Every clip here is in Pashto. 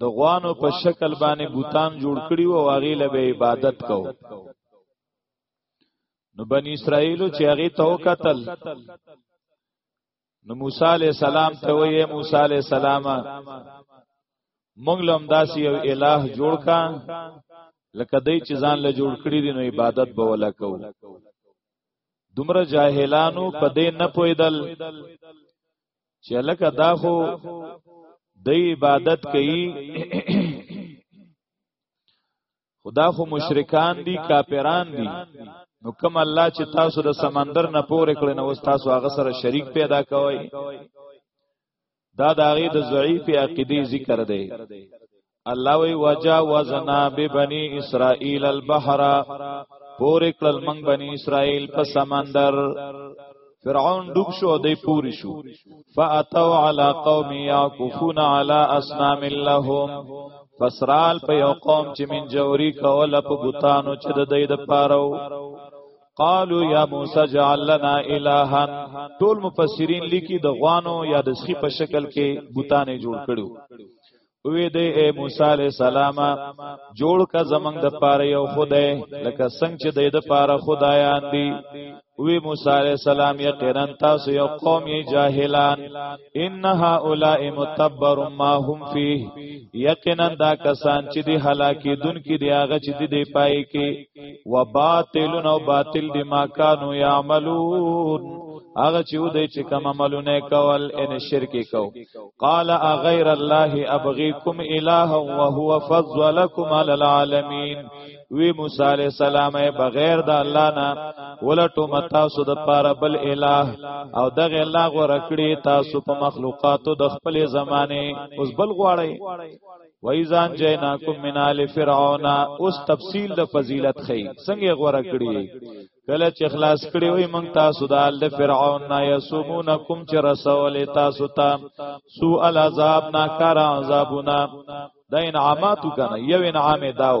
د غوانو په شکل باندې بوتان جوړ کړي او هغه له عبادت کو نو بنی اسرائیل چې هغه تو قتل نو موسی علی السلام ته وې موسی علی السلام مونږ لم داسې یو الٰه جوړ کا لکه دای چې ځان له جوړ کړی دی نو عبادت به ولا کو دومره جاهلانو په دې نه پویدل چې لکه دا خو د عبادت کوي خدا خو مشرکان دي کافران دي نو کوم الله چې تاسو د سمندر نه پورې کړی نو تاسو هغه سره شریک پیدا کوئ دا د هغه د ضعیف عقیده ذکر دی الله وی وجاوزنا ببنی اسرائیل البحر پورې کړل موږ بنی اسرائیل په سمندر فرعون ډوب شو دی پوری شو فاتو علی قوم یعکفون علی اصنام لهم فسرال په یو قوم چې من جوری کوله په بوتانو چې د دې د پاره قالو یا موسی جعل لنا الها ټول مفسرین لیکي د غوانو یا د سخی په شکل کې بوتانه جوړ کړو وی دی اے موسی علیہ السلام جوړ کا زمنګ د پاره یو خدای لکه څنګه چې د د پاره خدایان دی وی موسی علیہ السلام یقینا تاسو یو قوم یې جاهلان ان هؤلاء متبر ما هم فيه یقینا دا کسان چې دی هلاکی دن کې دی هغه چې دی پای کې وباطل او باطل بما كانوا يعملون هغه چې و دی چې کوم عملونه کول ان شرک کو قال اغیر الله ابغيكم اله وهو فضلكم على العالمين وی موسی علیہ السلام بغیر د الله نه ولټو متا سود پار بل اله او دغه الله غو رکړي تاسو په مخلوقاتو د خپل زمانه اوس بل غواړي و ایزان جیناکم من آل فرعون اوس تفصیل د فضیلت خی څنګه غوړه کړی کله چې خلاص کړی وي مونږ تاسو د آل فرعون نه یسومونکم چې رسول تاسو ته سو العذاب ناکار عذابنا د انعاماتو کنه یو انعام داو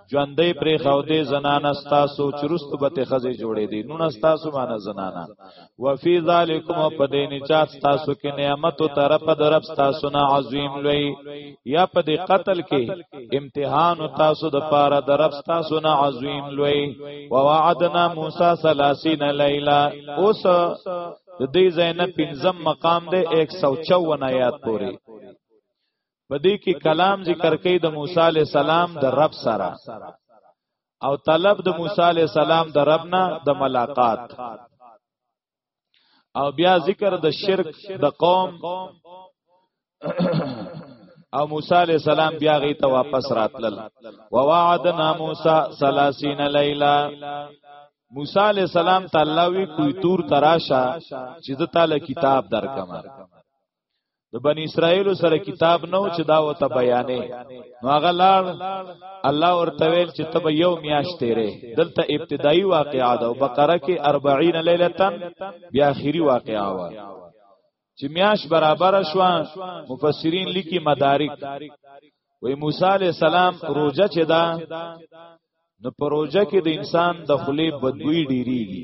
ژوندې پرې خو دې زنانه ستاسو چرست به ته خزه جوړې دي نو ستاسو معنی زنانه وفي ذالکم په دې نجات تاسو کې نعمت او طرف درب تاسو نه عظیم لوی یا په دې قتل کې امتحان تاسو د پاره درب تاسو نه عظیم لوی ووعدنا موسی 30 لیلا اوس د دې زینب پنځم مقام دی 154 آیات پورې په دې کې کلام ذکر کوي د موسی علی السلام د رب سره او طلب د موسی علی السلام د رب نه د ملاقات او بیا ذکر د شرک د قوم او موسی علی السلام بیا غي ته واپس راتلل ووعدنا موسی 30 لیلا موسی علی السلام تعالی وی کوی تور تراشه چې د تعالی کتاب درکمه د بنی اسرائیل سره کتاب نو چې دا وته بیانې نو هغه لاړ الله ورته ویل چې تب یو میاش تیرې دلته ابتدایي واقعا ده او بقره کې 40 لیلتن بیا اخیری واقعا و چې میاش برابر شو مفسرین لیکي مدارک وی موسی علی السلام روزه چې دا نو پروژه کې د انسان د خلی بدبوی ډیریږي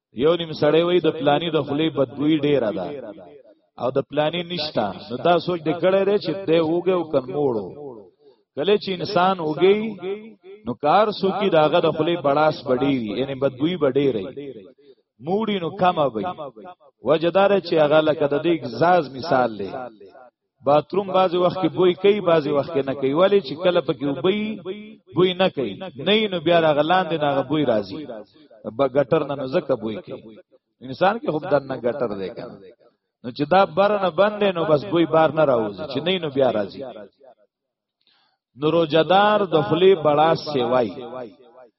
یو نیم سړی وای د پلانی د خلی بدبوی ډیره ده او د پلانی نشتا نو دا سوچ د کړه دی چې ته اوګه او کنموړو کله چې انسان اوګي نو کار سو کی داغه د خلی بڑاس بډی وی یعنی بدبوی بډی رہی موړی نو کم وي وجدار چې هغه لکه د دې غزاز مثال دی باتروم بعضی وخت کې بوی کوي بعضی وخت کې نه کوي ولی چې کله پکې وبوي بوی نه کوي نه نو بیا غلان دي نه بوی راځي به ګټر نه زکه بوی کوي انسان کې خود دنه ګټر دی کنه نو چې دا بار نه باندې نو بس بوی بار نه راوځي چې نه نو بیا راځي نو روزدار د خلی بڑا سیوای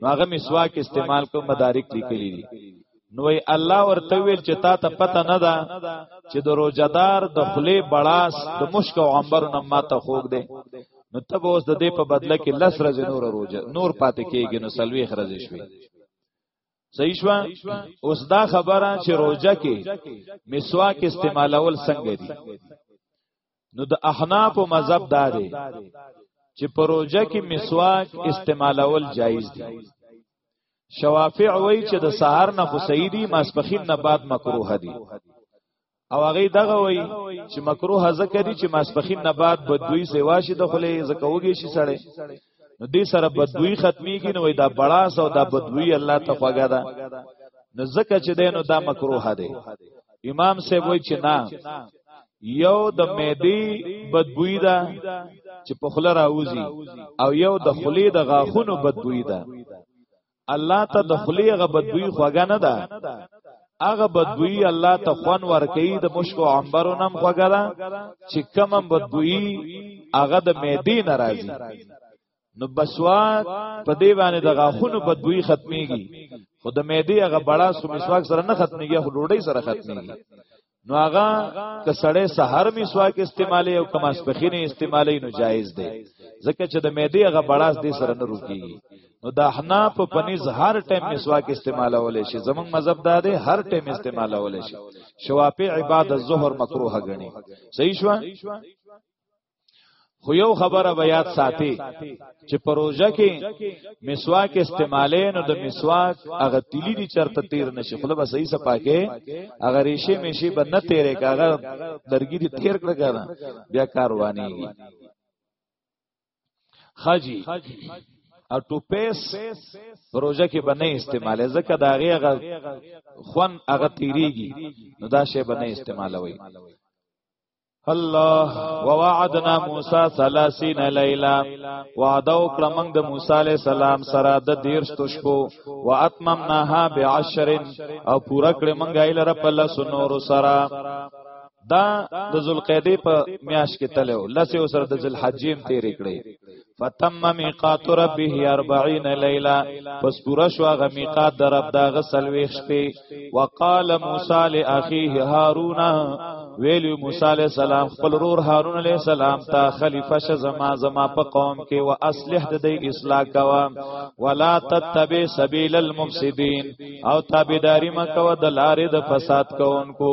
نو هغه مسواک استعمال کوم مدارک لیکلي دي نو ای الله ورته ویل چې تا ته پته نه ده چې د روزدار د خلی بلاس د مشک او عنبر نه ماته خوګ دی نو ته به اوس د دې په بدله کې لس ورځې نور روزه نور پاتې کېږي نو سلوي خرځې شوي صحیح شو اوس دا خبره چې روزه کې مسواک استعمالول څنګه دي نو د احناف او مذهب دا دی چې پروژه کې مسواک استعمالول جایز دي شوافع وای چې د سحر نه خو صحیح دي ماسپخین نه بعد مکروه دي او هغه دغه وای چې مکروه ذکر دي چې ماسپخین نه بعد بدوی سیوا شي د خلې زکوږي شي سړی نو دې سره بدوی ختميږي نو دا بڑاس او دا بدوی الله ته خوګه ده نو زکه چې دینو دا مکروه ده امام سے وای چې نه یو د معدی بدبوی ده چې په خله راوځي او یو د خلی د غاخونو بدبوی ده الله ته د خلی غ بدوی خوګه نه ده هغه بدوی الله ته خون ورکي د مشکو عنبرو نم خوګه ده چې کم بدوی هغه د میدی ناراضي نو بسواک په دی باندې د غاخونو بدوی ختميږي خو د میدی هغه بڑا سو مسواک سره نه ختميږي خو ډوډۍ سره ختميږي نو هغه که سړی سحر مسواک استعمالي او کما سپخینه استعمالي نو جایز دی ځکه چې د معده هغه بړاس دی سره نه روکیږي نو د احناف په پنځ هر ټیم مسواک استعمالول شي زمونږ مذهب دا دی هر ټیم استعمالول شي شوافی عبادت ظهر مکروه غني صحیح شو خو یو خبره به یاد ساتي چې پروژه کې مسواک استعمالې نو د مسواک هغه تیلی دي چرته تیر نشي خو به صحیح سپاکه هغه ریشه میشي به نه تیرې کاغه درګی دي تیر کړه کنه بیا کاروانی خاجی او ټوپیس پروژه کې به نه استعمالې ځکه دا هغه هغه خون هغه تیریږي نو دا شی به نه استعمالوي الله ووعدنا موسی 30 لیلا وعده وکړه موږ د موسی علی السلام سره د 13 تشبو واتممناها بعشر او پورا کړه موږ ایله رب الله سنور سره دا د ذوالقعده په میاش کې تلو لسه او سره د ذوالحجیم تیر کړي فتم میقات ربه 40 لیلا پس پورا شو غ میقات در رب دا غسل ویخ شپې وقال موسی لاخيه هارون ویل موسی علی السلام خپل رور هارون علی السلام ته خلیفہ ش زما زما په قوم کې وا اصلح د دې اصلاح کوا ولا تتبع سبیل المفسدين او تابعداري مکو د لارې د فساد کوونکو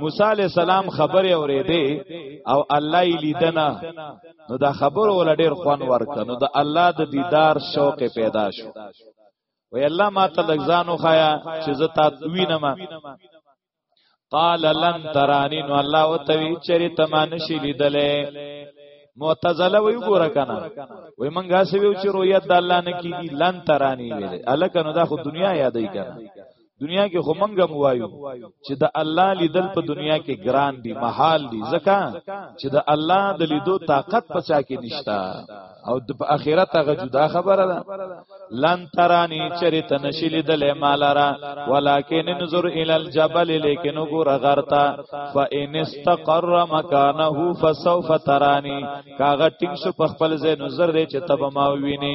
موسی علی السلام خبره اورېده او الله یې لیدنه نو دا خبر ول ډیر خوان ورک نو د الله د دیدار شوق پیدا شو وی الله ما ته لګزانو خایا چې زه تا وینم قال لن ترانی نو الله وتوی چری تمان شي لیدلې معتزله وی ګوره کنه وی منګه سوي چې رؤیت د الله نه کیږي لن ترانی ویل الکه نو دا خو دنیا یادې کنه دنیا کې خو منګه موایو چې د الله لیدل په دنیا کې ګران دي محال دي ځکه چې د الله د لیدو طاقت پچا کې نشتا او د اخرت هغه جدا خبره ده لن ترانی چرته نشیل دل مالرا ولکن انظر ال الجبل لیکن ګور غرتا فان استقر مکانه فسوف ترانی کاغه ټینګ شو په خپل ځای نظر دی چې تب ما ویني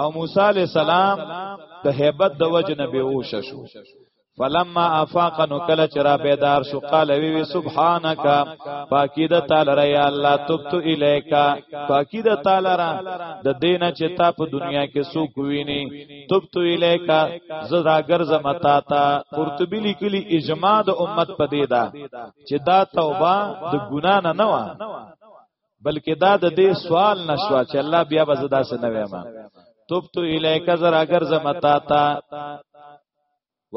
او موسی علی السلام د hebat د وجه نه بیهوش شو فلما افاق نو کله چې را بیدار شو قال وی وی سبحانك پاکی د تعالی را یا الله تبت الیکا پاکی د تعالی را د دین چې تا په دنیا کې سو کوینی تبت الیکا زرا غرز متا تا قرطبی لیکلی اجماع د امت پدې دا چې دا توبه د ګنا نه نه بلکې دا د دې سوال نشوا چې الله بیا به زدا سه نه وایم توبت الیک زرا ګرځم تا تا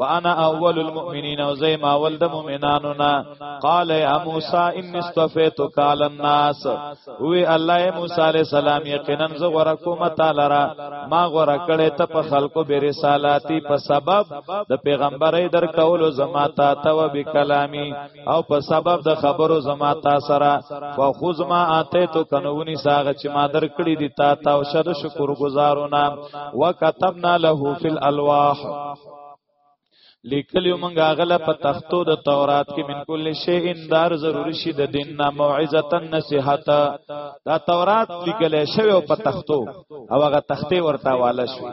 وانا اول المؤمنین او زیم اول د مؤمنانو نا قال یا موسی ان استفیتک علی الناس وی الله موسی علی السلام یقینا ز غره کوم تعالی را ما غره کړه ته په خلکو به رسالاتی په سبب د پیغمبري در کولو زما تا ته و بکلامی او په سبب د خبرو زما تا سره فخذ ما اته تو کنونی ساغه چې ما در کړی دی تا تا او شد شکر گزارونه وکتبنا له فی الالواح لیکلی مونږه غله په تختو د تورات کې من کل شی اندار ضروری شي د دین نه موعظه نصیحت دا تورات لیکل شوی په تختو او هغه تختې ورته واله شوی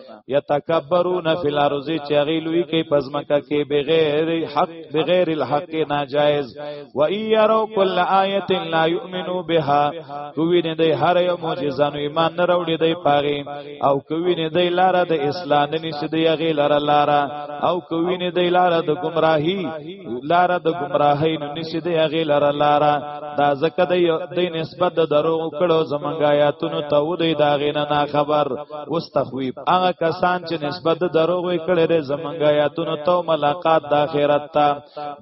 یتکبرون فی الارض چاغی لوی کې پزمکه کې بغیر حق بغیر الحق ناجائز و ایرو کل آیه لا یؤمنو بها کوی نه دی هر یو معجزه نو ایمان نه راوړي دی پاره او کوی نه دی لار د اسلام نه نشي دی غی لار لار او کوی نه دی لار د گمراهی لار د گمراهی نه نشي دی غی لار لار دا زکه د دې نسبت د دروغ کړو زمونږ آیاتونو ته و دې دا غینه نه خبر اوس تخویب هغه کسان چې نسبت د دروغ کړي د زمونږ آیاتونو ته ملاقات د آخرت ته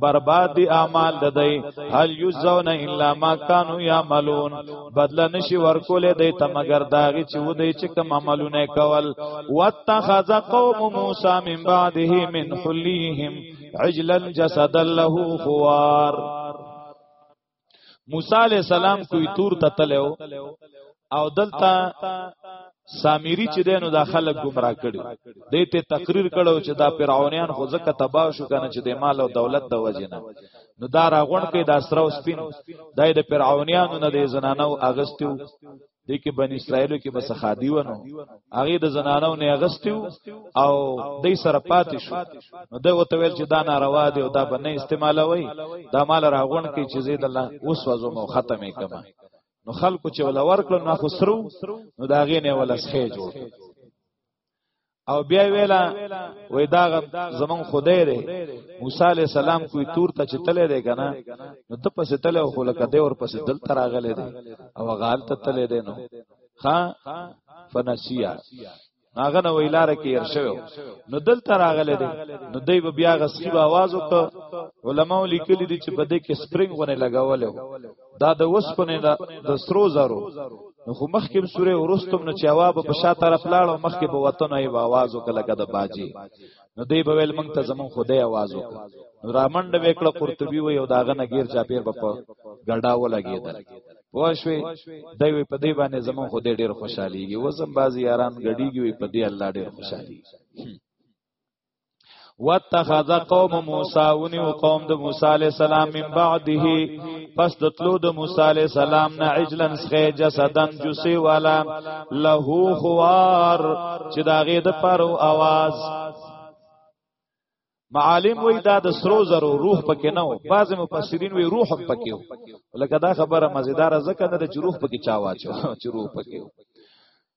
برباد دي اعمال د دې هل یزون الا ما کانوا یعملون بدل نشي ورکول دې ته مگر داغي چې و دې چې کوم عملونه کول واتخذ قوم موسی من بعده من حلیهم عجلا جسدا له خوار موسی علی السلام کوی تور ته تلو او دلته سامری چې دینو دا خلک گمراه کړي دې ته تقریر کړو چې دا فرعونیان خو ځکه تباہ شو کنه چې د مال او دولت د وجې نه نو دا راغون کې دا سره او سپین دای د فرعونیانو نه د زنانو اغستو د کې بن اسرائیلو کې بس خادي ونه هغه د زنانو نه اغستیو او دای سره پاتې شو نو دا وته ویل چې دا ناروا دی او دا بنه استعمالوي دا مال راغون کې چې زید الله اوس وزو مو ختمې کما نو خلکو چې ولا ورکړو نو خسرو نو دا غې نه ولا سخې جوړ او بیا ویلا وې دا زمون خدای دی موسی علی السلام کوی تور ته چې تله دی کنه نو ته پسې تله خو لکه دی ور پسې دل تر غلې دی او غال ته تله دی نو ها فنسیا هغه نو ویلار کې ارشو نو دل تر غلې دی نو دی بیا غسیب आवाज وکړ علماء لیکلي دي چې په دې کې سپرینګ ونه لگاوله دا د وسپنې دا د سرو زرو نو خو مخکې سورې ورستم نه چاوا په شا طرف لاړ او مخکې به وطن ای आवाज وکړه کده باجی نو دی به ویل مونږ ته زمون خدای आवाज وکړه نو رامنډ وکړه قرطبي و یو داغه نګیر چا پیر په ګډا ولګیدل پوښوي دی وی په دی باندې زمون خدای ډیر خوشحاليږي وزم بازي یاران غړيږي وی په دی الله ډیر خوشحالي واتخذ قوم موسی ونیو قوم د موسی علی السلام من بعده پس د تلو د موسی علی السلام نه عجلن سخه جسدن جوسی والا له خوار چې داغه د پر اواز معالم وی دا د سرو زرو روح پکې نه و بعض مفسرین وی روح هم پکې و لکه دا خبره مزیدار زکه نه د روح پکې چا واچو چې روح پکې و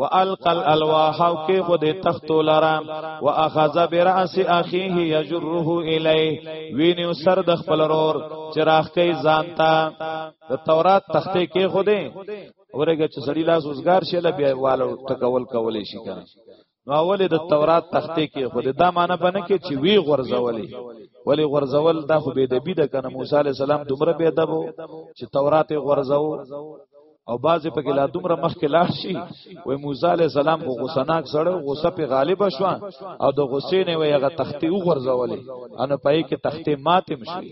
والقل الواح او کې خو دې تختو لرا واخذ براس اخيه يجره اليه ویني سر د خپل رور چراغ کې ځانتا د تورات تختې کې خو دې اورګه چې سړی لاس وزګار شي لبي والو تکول کولې شي کنه نو اولې د تورات تختې کې خو دا معنی بنه کې چې وی غرزولې ولی غرزول دا خو به د بيد کنه موسی عليه السلام دومره به ادب چې تورات غرزو او بعضې پکې لا دومره مخکې لاړ شي وای موسی علی السلام خو غوسناک سره غوسه په غالب شو او د غوسې نه وی هغه تختې وغورځولې ان پای کې تختې ماتم شي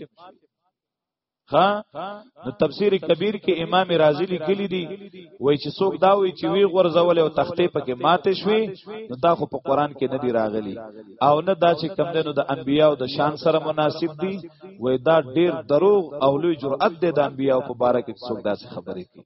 ها نو تفسیر کبیر کې امام رازی لیکلی دی وای چې څوک دا وای چې وی غورځول او تختې پکې ماته شوي نو دا خو په قران کې نه دی راغلی او نه دا چې کم دینو د انبیانو د شان سره مناسب دی وای دا ډیر دروغ او لوی جرأت دی د انبیانو په باره کې څوک دا خبرې کوي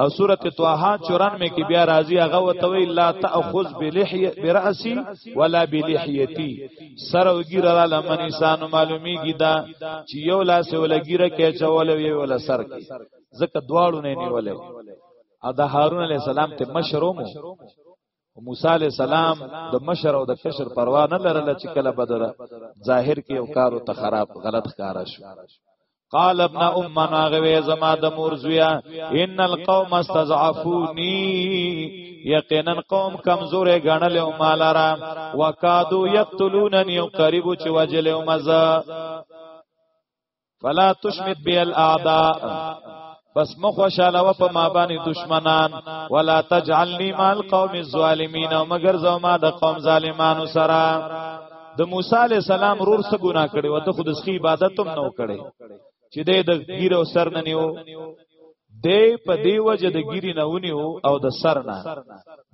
او سوره طه 94 کې بیا راځي هغه وتوي لا تاخذ بلحیه براسي ولا بلحیتی سر وګیره را لمن انسان معلومیږي دا چې یو لاس ولګیره کې چول وی ول سر کې زکه دواړو نه نیولې او د هارون علی السلام ته مشروم او موسی علی السلام د مشر او د کشر پروا نه لرله چې کله بدر ظاهر کې او کارو ته خراب غلط کار شو قال ابن ام ناغوی زما د مور زویا ان القوم استضعفوني یقینا قوم کمزورې غنل او مالارا وکادو یقتلوننی او قریب چې وجل او مزه فلا تشمت بی الاعداء بس مخوشاله و په ما باندې دشمنان ولا تجعلنی مال قوم الظالمین او مگر زما د قوم ظالمانو سره د موسی علی السلام رور څخه ګناه کړي و ته خود سخی عبادت هم نه وکړي چې د د ګیر او سر نه نیو دی په دی وجه د ګیری نه ونیو او د سر نه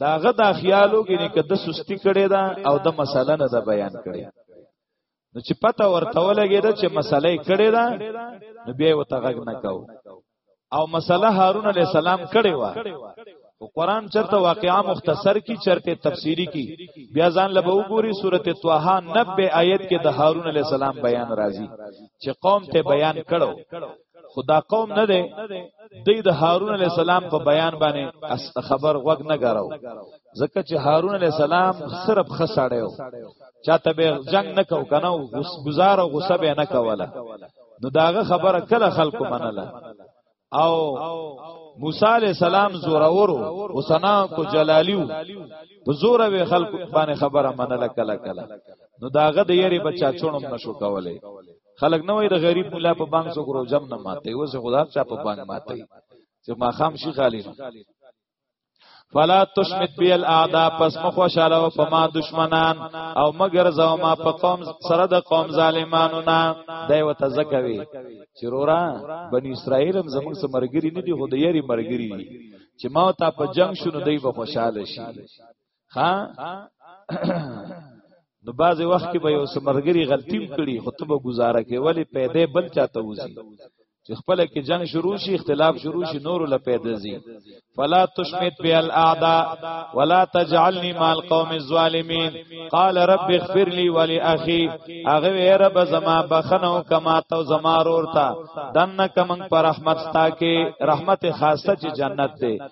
داغه دا خیالو کې نه کده سستی کړي دا او د مسله نه د بیان کړي نو چې پته ورته ولګېده چې مسلې کړې ده نو بیا وته غږ نه کاو او مسله هارون علی السلام کړې و او قران چرته واقعا مختصر کی چرته تفسیری کی بیا ځان له وګوري سورته طه 90 آیت کې د هارون علی السلام بیان راځي چې قوم ته بیان کړو خدا قوم نه دی د د هارون علی السلام په بیان باندې خبر وګ نه غراو ځکه چې هارون علی السلام صرف خسړیو چاته به جنگ نه کو کنه گزار او غصه به نه کوله نو داغه خبره کله خلکو منله او موسی علی السلام زورورو حسنا کو جلالیو په زور به خلکو باندې خبره منله کله کله نو داغه د یری بچا چونم نشو کوله خلک نه وای د غریب مولا په بانګ سو ګرو جام نه ماته اوس خدا چا په بانګ ماته چې ما خام شي خالی نو فلا تشمت بی الاعداء پس مخوشاله و پما دشمنان او مگر زو ما په قوم سره د قوم ظالمانو نه دی و تزکوي چرورا بنی اسرائیل هم زموږ سره مرګري نه دي خو د یاري مرګري دي چې ما ته په جنگ شونه دی به خوشاله شي ها نو بعضې وخت کې به یو سمرګری غلطیم کړي خو ته به گزاره کې ولی پیدا بل چاته وزي چې خپل کې جنگ شروع شي اختلاف شروع شي نور له پیدا زی فلا تشمت بی الاعداء ولا تجعلنی مع القوم الظالمین قال رب اغفر لي ولاخي هغه وی رب زما بخنو کما تو زما رورتا دنه کمن پر رحمت ستا کې رحمت خاصه چې جنت ته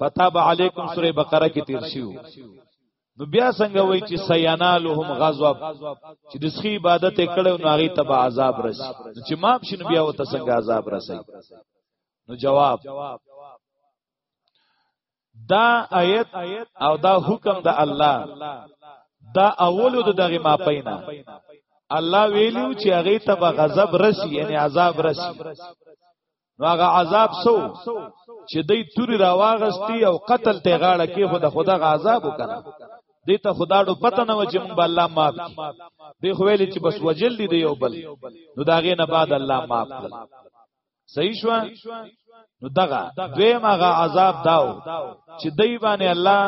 فتاب علیکم سوره بقره کې تیر شیو نو بیا څنګه وای چې سینالهم غضب چې د سخی عبادت کړو نو هغه ته به عذاب رسی نو چې ماپ شنو بیا وته څنګه عذاب رسی نو جواب دا آیت او دا حکم د الله دا اولو د دغه ماپینا الله ویلو چې هغه ته به غضب رسی یعنی عذاب رسی نو هغه عذاب سو چې دای توري راواغستی او قتل ته غاړه کې خدا خدا غذاب وکړه دې ته خدا ډو پته نه و چې مونږ الله معاف دی خو ویل چې بس وجل دی دی او بل نو داغه نه بعد الله معاف کړ صحیح شو نو دغه دویم هغه عذاب داو چې دای باندې الله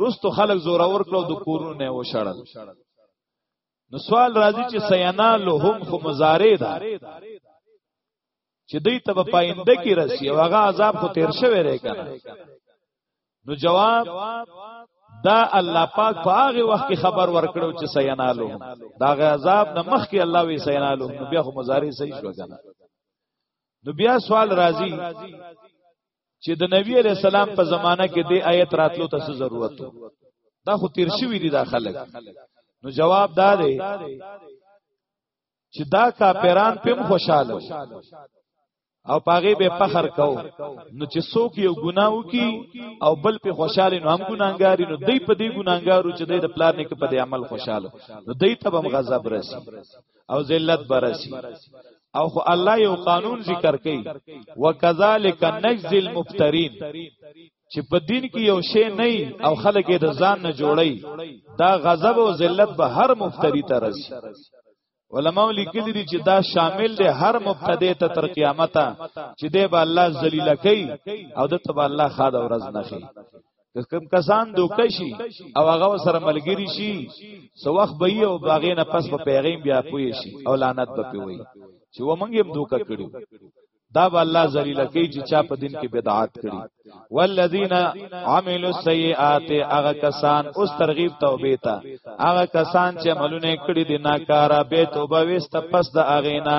رستو خلق زورور کړو د کورونه و شړل نو سوال راځي چې سینا لهم خو مضارع ده چې دوی ته په پاینده کې رسی او هغه عذاب خو تیر شوی دی کنه نو جواب دا الله پاک په هغه وخت کې خبر ورکړو چې سینا لهم دا غ عذاب نه مخ کې الله وی سینا لهم بیا خو مضارع صحیح شو کنه نو بیا سوال راځي چې د نبی علی السلام په زمانہ کې د آیت راتلو ته څه ضرورت و دا خو تیر شوی دی دا خلک نو جواب دا دی چې دا کاپیران پم خوشاله او پاغه به فخر کو نو چې څوک یو ګناو کی او بل په خوشاله نو هم ګناګاری نو دی په دې ګناګارو چې د پلان کې په دې عمل خوشاله نو دی ته هم غضب رسی او ذلت برسی او خو الله یو قانون ذکر کوي وکذالک نجزی المفترین چې په دین کې یو شی نه او خلک یې د ځان نه جوړي دا غضب او ذلت به هر مفتری ته رسی علماء لیکلي دي چې دا شامل دی هر مبتدی ته تر قیامت چې دی به الله ذلیل کوي او د تبع الله خاله ورځ نه خي کوم کسان دوکه شي او هغه سره ملګری شي سو وخت به یو باغې نه پس په پیغام بیا پوي شي او لعنت به پیوي چې و مونږ هم دوکه کړو دا به الله ذلیل کوي چې چا په دین کې بدعات کړي والذین عملوا السیئات هغه کسان اوس ترغیب توبې ته هغه کسان چې عملونه کړي دي ناکاره به توبه وست پس د اغینا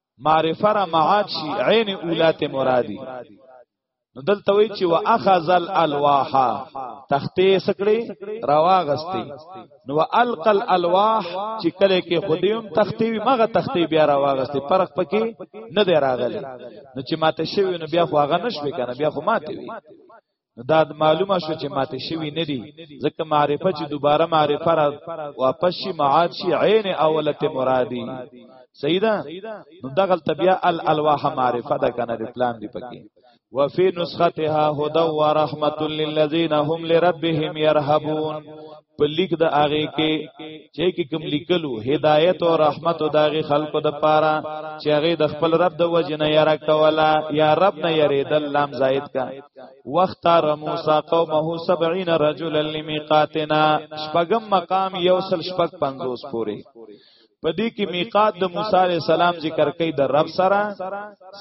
معرفه را معاد شي عین اولات مرادی نو دلته وی چې واخذ الالواح تختې سکړې راواغستې نو القل الواح چې کله کې خودیوم تختې وی مغه تختې بیا راواغستې فرق پکې نه دی راغلی نو چې ماته شوی نو بیا خو هغه نشوي کنه بیا خو ماته وی دا معلومه شو چې ماته شوی نه دی ځکه معرفه چې دوباره معرفه را واپس شي معاد شي عین اولت مرادی سیدا نو دغل تبیا الالواح معرفه ده کنه پلان دی پکې وفي نسختها هدى ورحمة للذين هم لربهم يرهبون په لیک د هغه کې چې کې کوم لیکلو هدایت او رحمت او داغه خلکو د پاره چې هغه د خپل رب د وجنه یاره کولا یا رب نه یریدل لام زائد کا وخت تر موسی قومه 70 رجلا لمیقاتنا شپغم مقام یوصل شپق 50 پوری په دې کې میقات د موسی علی السلام ذکر کوي د رب سره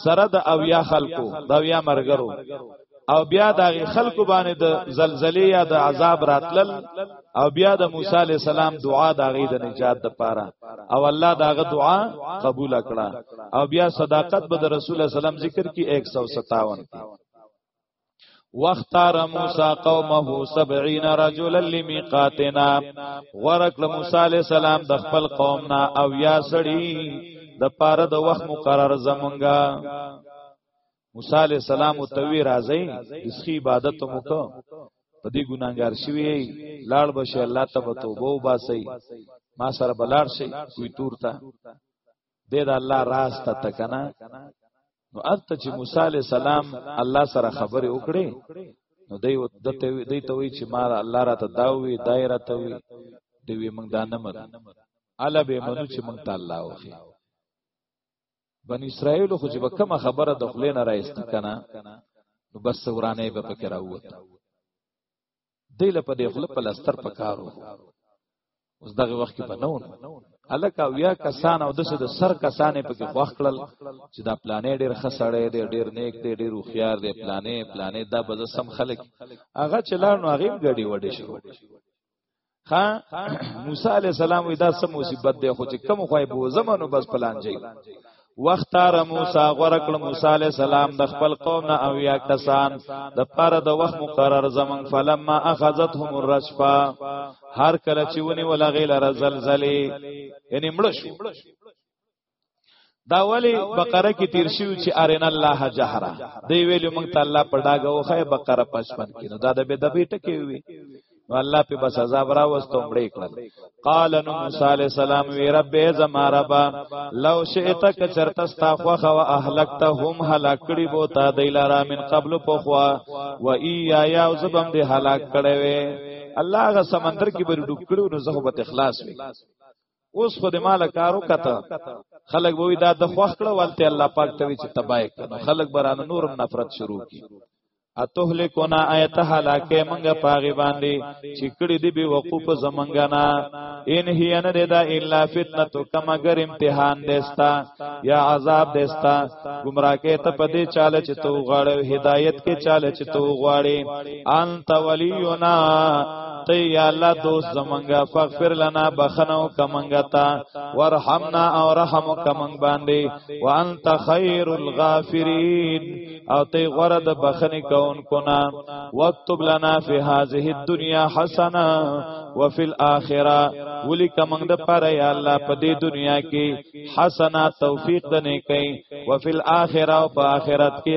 سره د اویا خلکو د اویا مرګرو او بیا د خلکو باندې د زلزلې یا د عذاب راتلل او بیا د موسی علی السلام دعا د غي د نجات د پاره او الله داغه دعا قبول کړه او بیا صداقت به د رسول الله سلام ذکر کی 157 واختار موسی قومه 70 رجلا لمیقاتنا ورکل موسی علی السلام د خپل قوم نه او یا سړی د پاره د وخت مقرر زمونږه موسی علی السلام او توی راځي اسخي عبادت مو کو په دې ګناګار شوی لاړ بشه الله ته توبه وباسي ما سره بلار شي کوی تور ته د الله راز ته تکنا نو البته چې موسی علی السلام الله سره خبرې وکړي نو دی دته دی ته وی چې ما الله را ته دا وی دایره ته وی دی وی موږ دا نه مګ الا به منو چې موږ ته الله وخی بن اسرائیل خو چې کومه خبره د خلینو راځي کنه نو بس ورانه به پکې راووت دی له په دې خپل پلستر پکارو اوس دغه وخت کې بنو نه الک او یا کسان او دسه د سر کسانې په کې خوښ کړل چې دا پلانې ډېر خسړې دی ډېر نیک دی ډېر خوخيار دی پلانې پلانې دا به سم خلک هغه چلار نو هغه غړي وډې شو ها موسی علی السلام ودا سم مصیبت دی خو چې کم خوای بو زمانو بس پلان جاي وختار موسی غره کړ موسی علی السلام د خپل قوم نه او یا کسان د پاره د وخت مقرر زمون فلما اخذتهم الرجفه هر کله چې ونی ولا غیل زلزلې یعنی مړ شو دا ولی بقره کې تیر شو چې ارن الله جهرا دی ویلو مونږ ته الله پډاګه وخه بقره 55 کې دا د به د بیټه کې وی نو الله په بس عذاب را وستو مړې کړل قال نو موسی علی السلام وی رب زما رب لو شئت کچرت استا خو خو اهلکت هم هلاک کړي بو تا دیلارا من قبل پخوا و ای یا یا زبم دې هلاک کړي وي الله غ سمندر کې بر ډوب کړو نو زه به اخلاص وي اوس خو د مال کارو کته خلک وې دا د خوښ کړه والته الله پاک ته وی چې تبای کړه خلک برانه نورم نفرت شروع کی اتهلکونا ایت هلاکه منګه پاغي باندې چې کړي دی به وقوف زمنګنا ان هی ان ردا الا فتنه تو کما ګر امتحان دستا یا عذاب دستا گمراه کې ته پدې چاله چې تو غړ هدایت کې چاله چې تو غواړي انت ولیونا ته یا الله دوست زمونږه فغفر لنا بخنو کمنګا تا ورحمنا او رحم کمنګ باندې وانت خیر الغافرین او ته غره د بخنی کون کنا وکتب لنا فی هذه الدنیا حسنه وفي الاخره ولی کمنګ د پر یا الله په دې دنیا کې حسنه توفیق دنه کوي وفي الاخره او په آخرت کې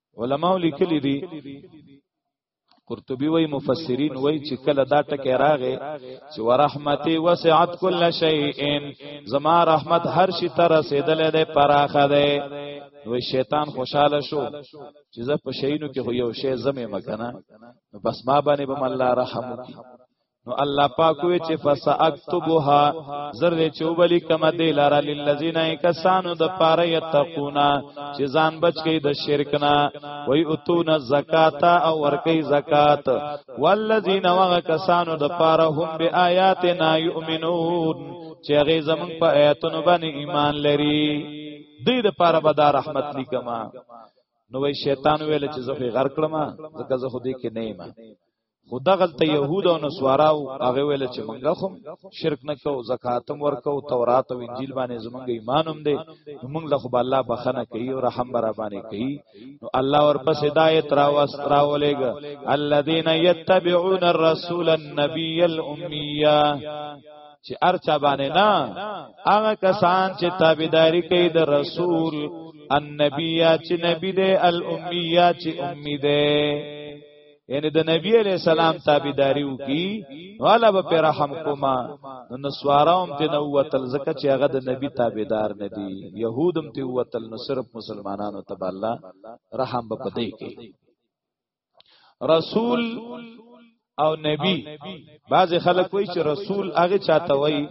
علماء لیکلي دي قرطبي وای مفسرین وای چې کله دا ټکی راغې چې ورحمتي وسعت کل شیئن زما رحمت هر شي تر رسیدلې ده پراخه ده نو شیطان خوشاله شو چې زه په شینو کې هو یو شی زمې مکنه نو بس ما باندې به الله رحم وکړي نو الله پاک وی چې فساکتبها زر دې چوبلی کما دی لارا للذین کسانو د پاره یتقونا چې ځان بچ کی د شرک نه وی اتون الزکات او ورکی زکات والذین وغ کسانو د پاره هم بیااتنا یؤمنون چې هغه زمون په آیاتونو باندې ایمان لري دې د پاره به دا رحمت لیکما نو وی شیطان ویل چې زه غر کړم ځکه زه خو دې کې نه یم خو دغلته يهود او نصاراو هغه ویل چې مونږ خو شرک نه کوو زکات هم ورکو تورات او انجیل باندې زمونږ ایمان هم دی مونږ له خو الله بخنه کوي او رحم برا باندې کوي نو الله ورپس هدایت را واسترا ولېګ الذين يتبعون الرسول النبي الاميه چې ارچا باندې نه هغه کسان چې تابعداري کوي د رسول النبي چې نبی دی الامیه چې امی دی یعنی د نبی علی السلام تابعداري وکي والا به پر رحم کوما نو نسواراوم ته نو وتل زکه چې هغه د نبی تابعدار نه دي يهودم ته وتل نو صرف مسلمانانو ته الله رحم به پدې کې رسول او نبی بعض خلک وایي چې رسول هغه چاته وایي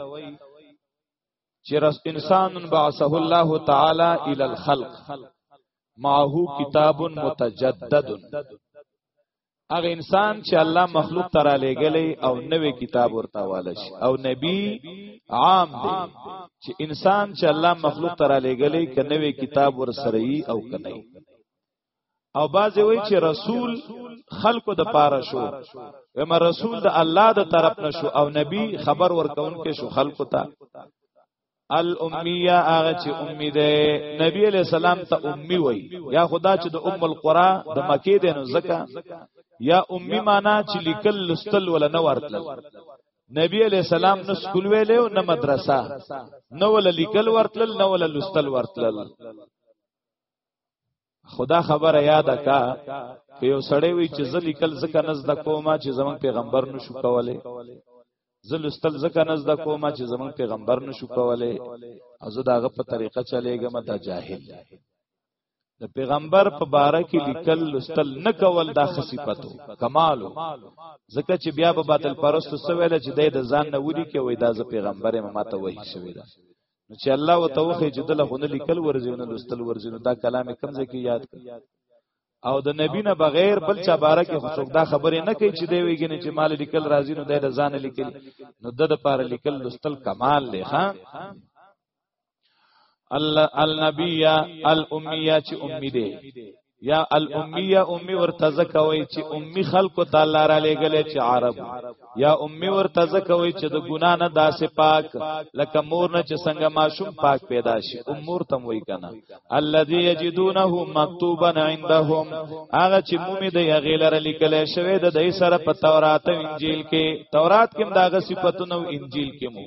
چې رس انسان بعثه الله تعالی الى الخلق معه کتاب متجدد هغه انسان چې الله مخلوق ترا لګلې او نوې کتاب ورته والش او نبی عام دی چې انسان چې الله مخلوق ترا لګلې ک نوې کتاب ور سره او کنه او بعضی وای چې رسول خلکو د پاره شو وما رسول د الله د طرف نشو او نبی خبر ورکون کې شو خلکو ته الامیه هغه چې امی ده نبی علیہ السلام ته امی وای یا خدا چې د ام القرا د مکی ده نو زکه یا امی معنا چې لیکل لستل ولا نه ورتل نبی علیہ السلام نه سکول ویلې او نه مدرسه نه ولا لیکل ورتل نه ولا لستل ورتل خدا خبره یاد کا که یو سړی وی چې زلی کل زکه نزد کوما چې زمون پیغمبر نشو کوله زل استل زکه نزد کوما چې زمون پیغمبر نشو کوله او زه داغه په طریقه چلےګم دا جاهل د پیغمبر په باره کې لیکل لستل نه کول دا خصيفتو کمالو ځکه چې بیا به باطل پرستو سویل چې د ځان نه ودی کې وای دا ز پیغمبر ما ته وحی شوی دا نو چې الله وتوخی چې دله خونه لیکل ورځي نه لوستل ورځي نو دا کلام کم ځای کې یاد کړ او د نبی نه بغیر بل چا باره کې خصوص دا خبرې نه کوي چې دی ویګنه چې مال لیکل راځي نو د ځان لیکل نو د لپاره لیکل لوستل کمال دی ها الله النبی الامیه چې امی دی یا الامیه امی ورته زکوي چې امی خلق تعالی را لګلې چې عرب یا امی ورته زکوي چې د ګنا نه داسې پاک لکه مور نه چې څنګه ماشوم پاک پیدا شي امور تم وای کنه الذي یجدونه مکتوبا عندهم هغه چې مومي د غیلره لیکلې شوی د دې سره په تورات او انجیل کې تورات کې داغه صفاتونه او انجیل کې مو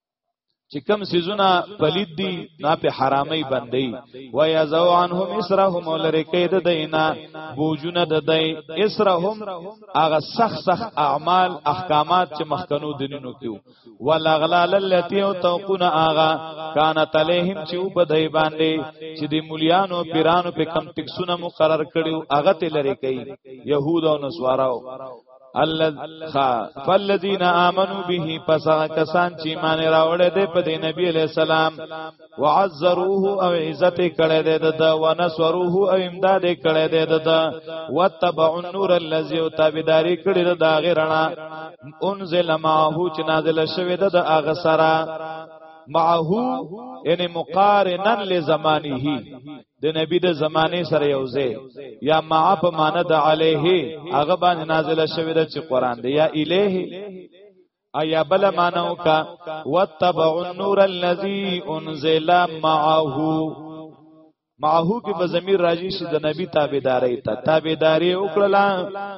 چې کم سيزونه پلید دي نا په حرامي بندي و يزو عنهم اسرهم ولرکې د دینا بوجونه د دی اسرهم هغه سخ سخ اعمال احکامات چې مخکنو دینونو کیو ولغلال التي توقون اغا كانت عليهم چې په دای باندې چې د مليانو پیرانو په کم ټکسونه مقرر کړیو هغه ته لری کوي يهود او نصاراو فالذین آمنو به پس کسان چې ایمان راوړې دي په دې نبی علی السلام وعزروه او عزت کړي دي د ونصروه او امداد کړي دي د وتبع النور الذی او تابعداري کړي د داغه رڼا انزل معه چې نازل شوی د هغه سره معه یعنی مقارنن لزمانه د نبی د زمانه سره یو ځای یا مع په معنی د علیه هغه باندې نازله شوې ده چې قران دی یا الیه ایا بل مانو کا وتبع النور الذی انزل معه معه کې به ضمیر راځي چې د نبی تابعداري ته تابعداري وکړه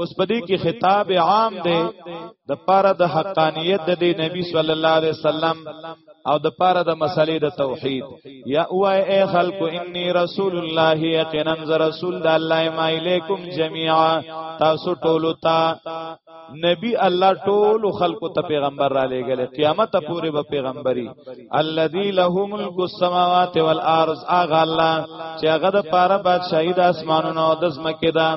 اوس په دې کې خطاب عام دی د پاره د حقانیت د دی نبی صلی الله علیه وسلم او د پاره د مسلې د توحید یا اوای اے خلق انی رسول الله یقینا رسول د الله ما الیکم جميعا تاسو ټول ته نبی الله ټول خلق ته پیغمبر را لېګل قیامت پورې به پیغمبري الذي له ملک السماوات والارض اغه الله چې هغه د پاره بادشاہي د اسمانونو او د زمکه ده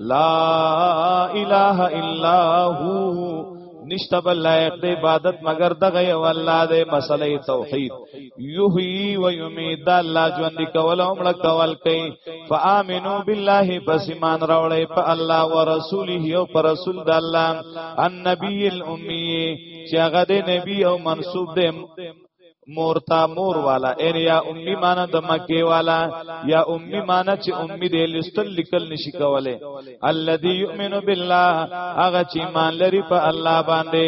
لا اله الا هو نشته بل لایق د عبادت مگر دغه یو الله د مسلې توحید یحیی و یمیت د الله ژوند کول او مړ کول کوي فآمنو بالله پس ایمان راوړی په الله او رسوله او پر رسول د الله النبی الامی چې هغه د نبی او منسوب دی مورتا مور والا ان یا امی معنی د مکه والا یا امی معنی چې امی دې لستل لیکل نشي کوله الذي يؤمن بالله هغه چې مان لري په الله باندې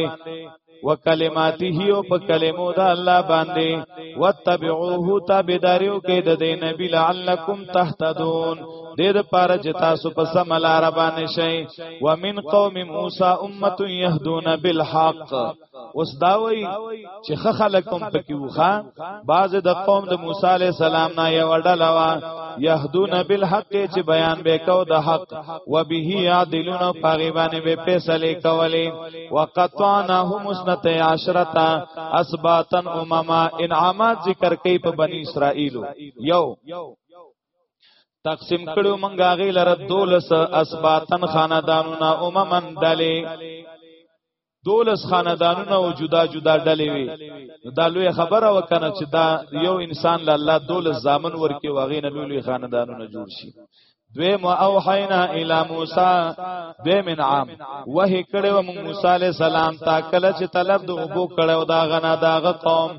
وکلماته او په کلمو د الله باندې وتبعوه تابعداریو کې د نبی لعلکم تهتدون د دې لپاره چې تاسو په سم لار باندې شئ ومن قوم موسی امه يهدون بالحق اوس دا وایي چې خلک هم پکې وخا بعض د قوم د موسی عليه السلام نه یو ډله وا يهدون بالحق چې بیان به کو د حق وبه يعدلون پاغيبانه به فیصله کولې وقطعناهم اسنته عشرتا اسباتن امما انعامات ذکر کوي په بني اسرائيل یو تقسیم کړو منګه غی لره دولس اسباتن خاندانونه اممن دلی دولس خاندانونه او جدا جدا ډلې وي دا لوی خبره وکنه چې دا یو انسان له الله دولس زامن ورکي واغې نه لوی خاندانونه جوړ شي دوی مو اوحینا الی موسی دوی من عام وه کړه و موسی علی السلام تا کله چې طلب د ابو کړه او دا غنا داغه قوم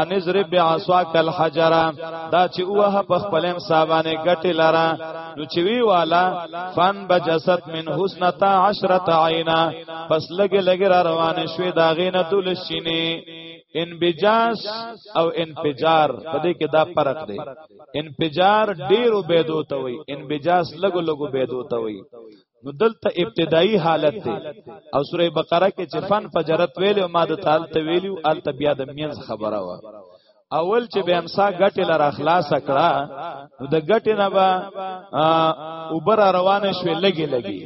ان ضرب بعصاک الحجره دا چې وه په خپلم صاحبانه غټی لرا نو چې وی والا فن بجست من حسنتا عشرت عینا پس لګ لګ را روان شوې دا غینه دول شینه انبجاس او انفجار په دې کې دا فرق دی انفجار ډیرو بيدو ته وي انبجاس لګو لګو بيدو ته وي نو دلته ابتدایي حالت دی او سوره بقره کې چې فن فجرت ویل او ما د تعال ته ویلو ال بیا د مینز خبره وا اول چې به امسا غټه لار اخلاص کړه نو د غټه نه با اوبر روانه شوې لګي لګي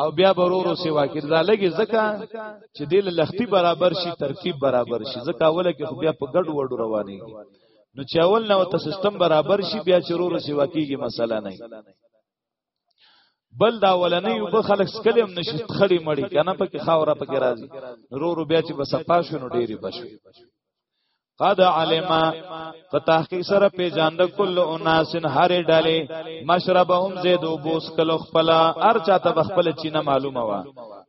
او بیا برورو سیوا کې دا لګي زکه چې د لختی برابر شي ترکیب برابر شي زکه اوله کې بیا په ګډ وډو رواني نو چې اول نو ته سیستم برابر شي بیا چرور سیوا کیږي مسله نه بل دا ولنې یو په خلک سکلم نشي خړی مړی کنه په کې خاوره په کې راځي رو رو بیا چې بس پاشونو ډېری بشوي قد علما په تحقیق سره پیجاند کل اناس هر ډلې مشربهم زید وبوس کلو خپل ار چاته خپل چینه معلومه وا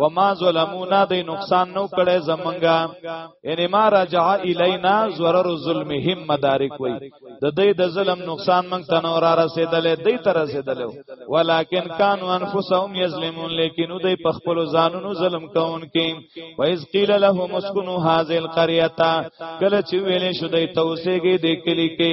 و ما ظلمونا د نقصان نو کړه زمونږه یعنی ما رجع الینا ضرر ظلمهم مدارک وای د دې د ظلم نقصان مونږ ته نور را رسیدلې دې تر رسیدلو ولیکن کان انفسهم یظلمون لیکن دوی په خپل ځانونو ظلم کوونکې و اذ قیل لهم اسكنوا هذه القريه کله چې ویلې شو دوی توسېږي د کلی کې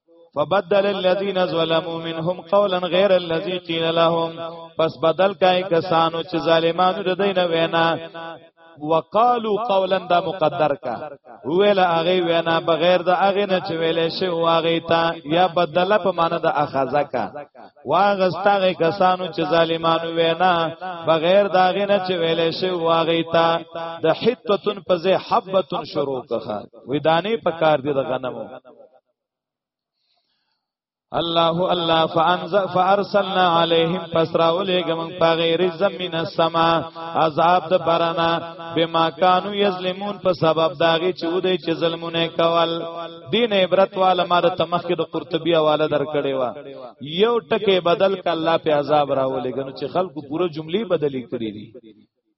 فبدل الذين ظلموا منهم قولا غير الذي قيل لهم پس بدل کای کسانو چې ظالمانو د دینه وینا وقالو قولا دا مقدر کا ویل اغه وینا بغیر د اغه نه چې ویل شي او اغه تا یا بدله په معنی د اخذا کا واغستغه کسانو چې ظالمانو وینا بغیر د اغه نه چې ویل شي او اغه تا د حتتن په زه حبتن شروع کخه وې دانه په کار دي د غنمو الله الله فانز فارسلنا عليهم فسراولې ګمن پاغې رزم من السما عذاب د برنا بما كانوا يظلمون په سبب داږي چې ودی چې ظلمونه کول دین عبرت والا ما د تمخ کې د قرطبي حواله درکړې و یو ټکه بدل ک الله په عذاب راولې ګنو چې خلکو پوره جملې بدلې کړې دي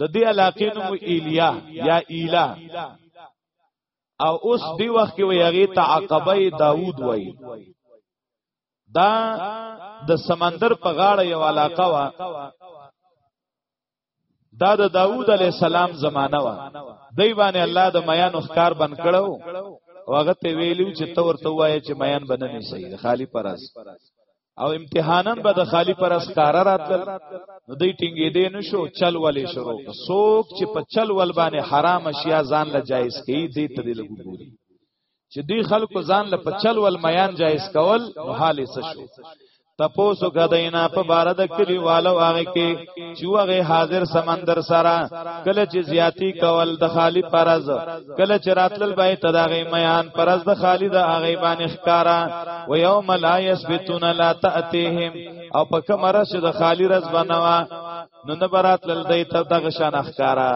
د دې علاقې نوم ایلیا یا ایلا او اوس دی وخت کې وی هغه ته عقبه داوود وای دا د سمندر په غاړه یو علاقه وا دا د داوود علی السلام زمانہ وا دی باندې الله د میان اسکار بن کړو واغه ته ویلو چې تور ته وای چې میان بننی صحیح خالی پراز او امتحانا به د خالی پر اسکار راتل نو دوی ټینګې دې نشو چل ولې شروع سوک چې په چل ول باندې حرام اشیاء ځان له جایز کړي دې ته دې لګو ګوري چې دوی خلکو ځان له په چل ول میان جایز کول نو حال یې شو تپوسو غدینا په بار د کلی والو هغه کې چې هغه حاضر سمندر سره کله چې زیاتی کول د خالی پرز کله چې راتلل به تداغه میان پرز د خالد هغه باندې ښکارا و یوم لا یثبتون لا تاتیهم او په کمر چې د خالی رز بنوا نو نه براتل دی ته دغه شان ښکارا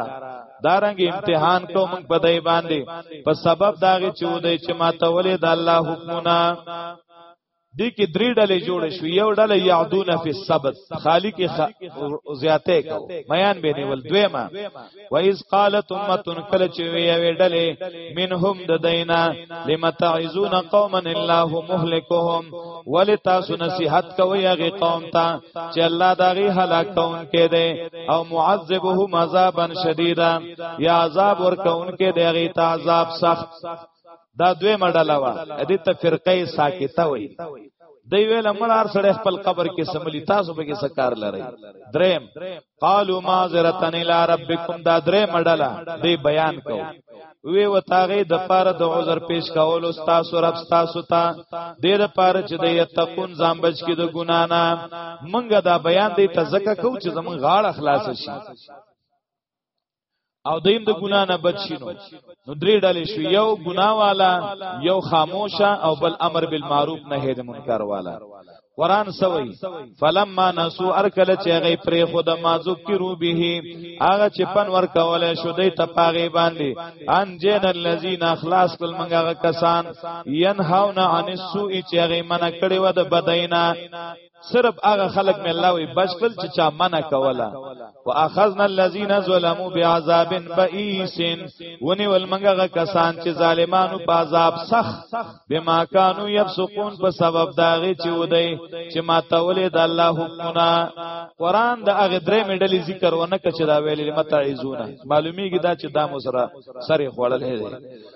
دارنګ امتحان کو موږ په دای باندې په سبب داغه چې ودی چې ما تولې د الله حکمونه دې کې درې ډلې جوړ شو یو ډله یعدون فی السبت خالق زیاته کو بیان به نیول دویما و اذ قالت امه کل چې وی ډلې منهم د دینا لمتعذون قوما الله مهلكهم ولتاسو نصیحت کوي هغه قوم ته چې الله داغي هلاک کون کې دي او معذبهم عذابا شدیدا یا عذاب ور کون کې دي هغه عذاب سخت دا دوی مډاله وا دې ته فرقه ساکته وای دی ویل مړ هر سړی خپل قبر کې سملی تاسو به کې سکار لري دریم قالو معذرتن الى ربکم دا درې مډاله دی بیان کو وی وتاغه د پاره د عذر پیش کول او تاسو رب تاسو ته د دې پاره چې د یتقون ځان بچ کې د ګنا نه منګه دا بیان دی ته زکه کو چې زمون غاړه خلاص شي او دیم د ګنا نه بچ شینو نو درې ډلې شو یو ګنا والا یو خاموشه او بل امر بالمعروف نهی د منکر والا قران سوي فلما نسو ارکل چې غي پرې خود ما ذکرو به هغه چې پن ور کوله شو دی تپاغي باندې ان جن الذين اخلاص کل منګه کسان ينهون عن السوء چې غي منع کړي و د بدینا صرف هغه خلق مې الله وي بچ کړل چې چا منع کوله واخذنا الذين ظلموا بعذاب بئيس ونی ولمنګه کسان چې ظالمانو په عذاب سخت بما كانوا يفسقون په سبب داغه چې ودی چې ما تولې د الله حکمنا قران د هغه درې مډلې ذکر ونه کچ دا ویلې متعزونه معلومیږي دا چې دا مسره سره خوړلې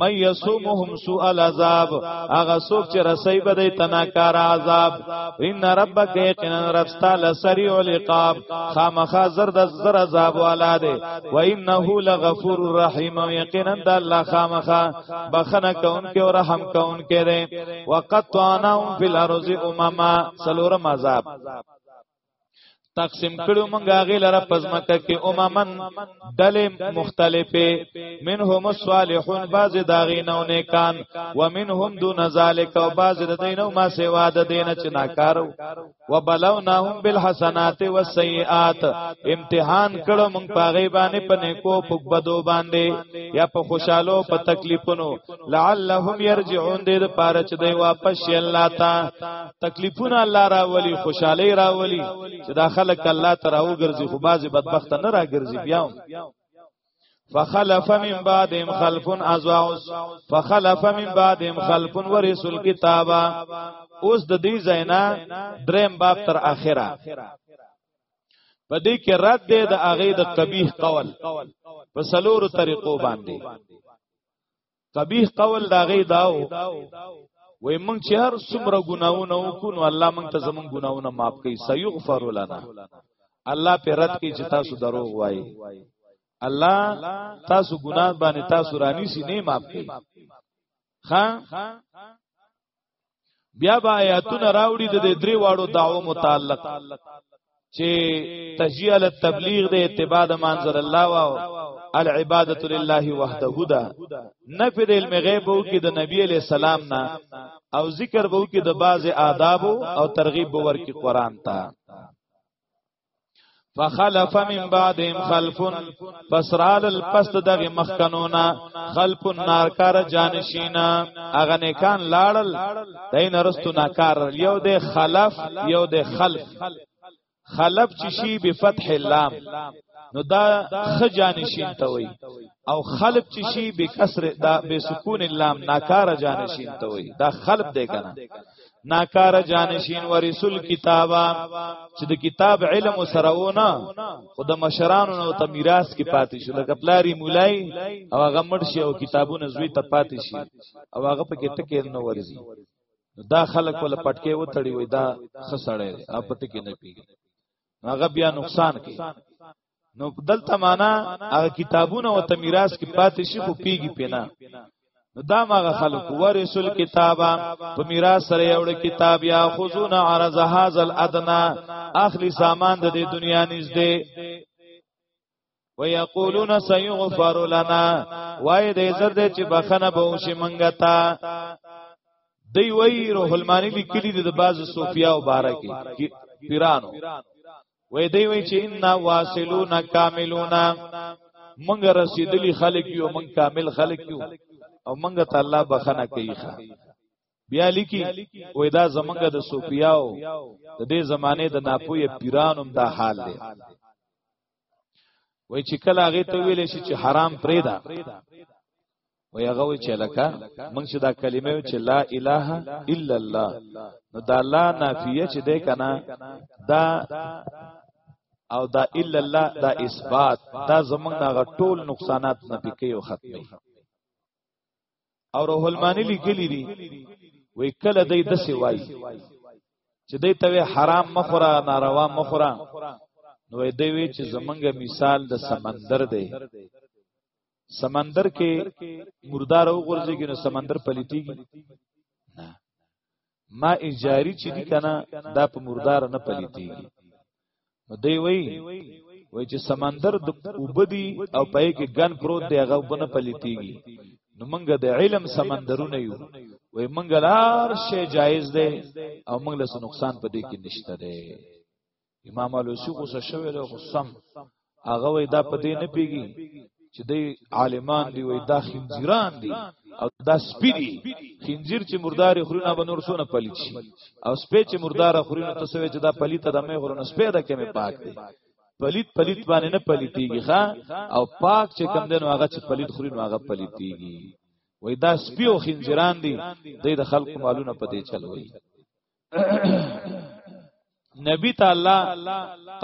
من یسومهم سوء العذاب هغه څوک چې رسي به د تناکار عذاب ان ربک یقینا رب تعالی سریع العقاب خامخا زر د زر عذاب والا دی و انه لغفور رحیم یقینا د الله خامخا بخنه کونکي او رحم کونکي دی وقطعناهم فی الارض امما سلورم عذاب تقسیم کړو مونږه غی لره پزمکه کې اممن دل مختلفه منهم الصالحون بعض داغین او نیکان ومنهم دون ذالک او بعض د دین او ما سیوا د دین چې ناکارو وبلوناهم بالحسنات والسیئات امتحان کړو مونږ پاغي باندې پنه کو پک بدو باندې یا په خوشالو په تکلیفونو لعلهم يرجعون دې د پاره چې دوی واپس شي الله تا تکلیفونه الله راولي خوشحالي راولي چې دا خلک الله تر او ګرځي خو بازي بدبخت نه راګرځي بیا فخلف من بعدهم خلف ازواعس فخلف من بعدهم خلف ورثوا الكتاب اوس د دې زینا دریم باب تر اخره په دې کې رد دی د اغه د قبیح قول په سلورو طریقو باندې قبیح قول دا غي داو وای مونږ چې هر څومره ګناونه وکړو الله مونږ ته زمونږ ګناونه معاف کوي سيغفر لنا الله په رد کې چې تاسو دروغ وای الله تاسو ګناه باندې تاسو رانی سي نه معاف کوي ها بیا با آیاتونه راوړي د درې واړو داو متعلق چې تشجیع له تبلیغ د اتباع د منظر الله او العبادت لله وحده ده نفی د علم غیب او کې د نبی علی السلام نه او ذکر وو کې د باز آداب او ترغیب ورکی قران ته فخلف من بعدهم خلف فسرال الپست دغه مخکنونا خلف النار کار جانشینا اغه نیکان لاړل دین رستو ناکار یو د خلف یو د خلف خلف چې شی به فتح اللام نو دا خجانشین ته وای او خلف چې شی به کسر دا به سکون اللام ناکار جانشین ته وای دا خلف دی کنه ناکار جانشین و رسول کتابا چې د کتاب علم سره ونه خو د مشرانو نو ته میراث کې پاتې شو لکه پلاری مولای او هغه مړ شي او کتابونه زوی ته پاتې شي او هغه په کې ټکې نه ورزي دا خلک ول پټکې و تړي وي دا خسړې اپ ټکې نه پیږي هغه بیا نقصان کوي نو دلته معنا هغه کتابونه او ته میراث کې پاتې شي خو پیګي پینا نو دا ماغه خلق ورسول کتابا په میراث سره یو کتاب یا خذون عرض هاذا الادنا اخلی سامان د دې دنیا نږدې ويقولون سيغفر لنا وای دې زر دې چې بخنه به وشي منګه تا دی وی روح المانی لیکلی د بعض صوفیا او بارکی پیرانو وې دی وی چې ان واصلون کاملون مونږ رسیدلی خلک یو مونږ کامل خلک یو او مونږ ته الله بخنه کوي ښا بیا لیکي وې دا زمونږ د صوفیاو د دې زمانه د ناپوی پیرانو دا حال دی وې چې کله هغه ته ویل شي چې حرام پرېدا و هغه وی چې لکه موږ چې دا کلمه چې لا اله الا الله نو دا لا نافیه چې ده کنه دا او دا الا الله دا اثبات دا زمنګ دا ټول نقصانات نه پکې او ختمي او روح المانی لیکلی دی وی کله دای د سی وای چې دای ته حرام مخوره ناروا مخوره نو دوی چې زمنګ مثال د سمندر دی سمندر کې مردار او غورځيږي نو سمندر پليتيږي نه ما اجاری چې دي کنه دا په مردار نه پليتيږي نو دی وای وای چې سمندر د وبدي او پای کې ګن پروت دی هغه وبنه پليتيږي نو موږ د علم سمندرونه یو وای موږ لار شی جایز دی او موږ له نقصان په دې کې نشته دی امام علوسی غوسه شوی له غصم هغه وای دا په دې نه پیږي چې د عالمان دی وای دا خنزیران دی او دا سپی دی خنزیر چې مردار خورونه به نور سونه پلیت شي او سپی چې مردار خورونه ته سوي چې دا پلیت د مې خورونه سپی دا کې مې پاک دی پلیت پلیت باندې نه پلیتیږي ښا او پاک چې کم دین هغه چې پلیت خورونه هغه پلیتیږي وای دا سپی او خنزیران دی د خلکو مالونه پدې چلوي نبی تعالی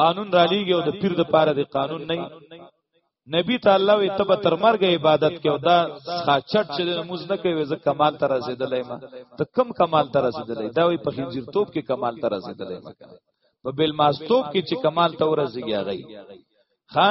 قانون را لیږي او د پیر د پاره د قانون نه نبی تعالی وي تب تر مرګ عبادت کې او دا خاچټ چې د موز نه کوي زه کمال تر رسیدلای ما ته کم کمال تر رسیدلای دا وي په خنجر توپ کې کمال تر رسیدلای ما په بل ماستوب کې چې کمال تور رسیږي غي ها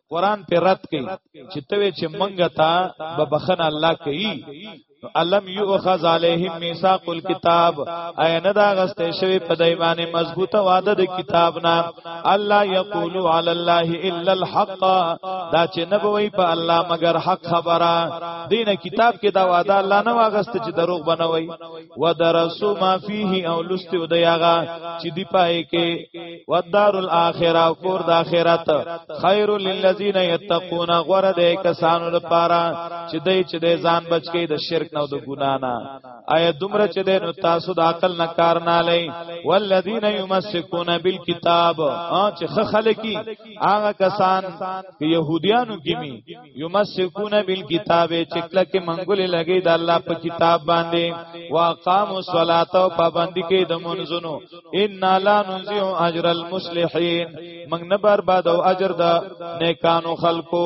قران په رد کوي چې ته چې منګه تا به بخنه الله کوي علم یؤخذ علیهم میثاق الكتاب ایا نه دا غسته شوی په دایمانه مضبوطه وعده د کتاب نه الله یقولو علی الله الا الحق دا چې نه بوي په الله مگر حق خبره دین کتاب کې دا وعده الله نه واغسته چې دروغ بنوي ودرسو ما فیه او لست او دیاغه چې دی پای کې ودار الاخره او کور د اخرت خیر للذین یتقون غره د کسانو لپاره چې دای چې د ځان بچ کی د شرک نو د ګنا نه آیا دومره چې د نو تاسو د عقل نه کار نه لای والذین یمسکون بالکتاب ا چې خلکی هغه کسان یهودیانو کې یمسکون بالکتاب چې کله کې منګولې لګي د الله په کتاب باندې واقام الصلاه او پابندي کې د منځونو ان لا ننزع اجر المصلحين موږ نه برباد او اجر د نیکانو خلقو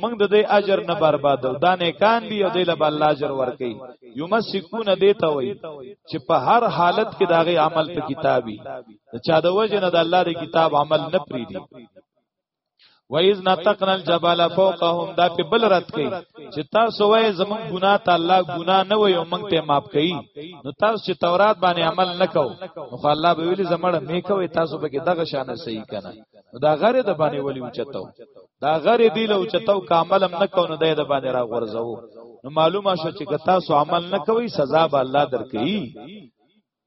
موږ د دې اجر نه برباد او دا نیکان دی او د الله اجر ورکي یمسکون دیته وي چې په هر حالت کې داغه عمل په کتابي چا د وجه نه د الله د کتاب عمل نه پریدي وایز نتقنا الجبال فوقهم دا په بل رات کوي چې تاسو وای زمون ګنا ته الله ګنا نه وای او مونږ ته معاف کوي نو تاسو چې تورات باندې عمل نکاو نو خو الله به ویلي زمړه مې کوي تاسو به کې دغه شانه صحیح کنه دا غره د باندې ولي اوچتاو دا غره دی له اوچتاو کامل هم نکاو نو د باندې را غورځو نو معلومه شو چې که تاسو عمل نکوي سزا به الله درکړي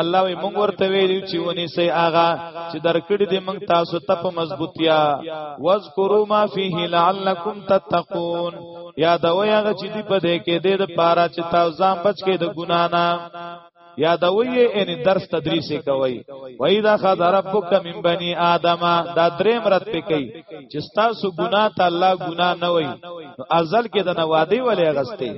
الله وي مونږ ورته ویل چې ونی سي آغا چې درکړي دې مونږ تاسو ته په مضبوطیا واذکروا ما فيه لعلکم تتقون یادوي هغه چې دې په دې کې دې د پاره چې تاسو ځان بچ کې د ګنا نه یادوي ان درس تدریس کوي و اذا خذ ربک من بني ادم دا درې مرت په کوي چې تاسو ګنا ته الله ګنا نه وي ازل کې د نوادي ولې غسته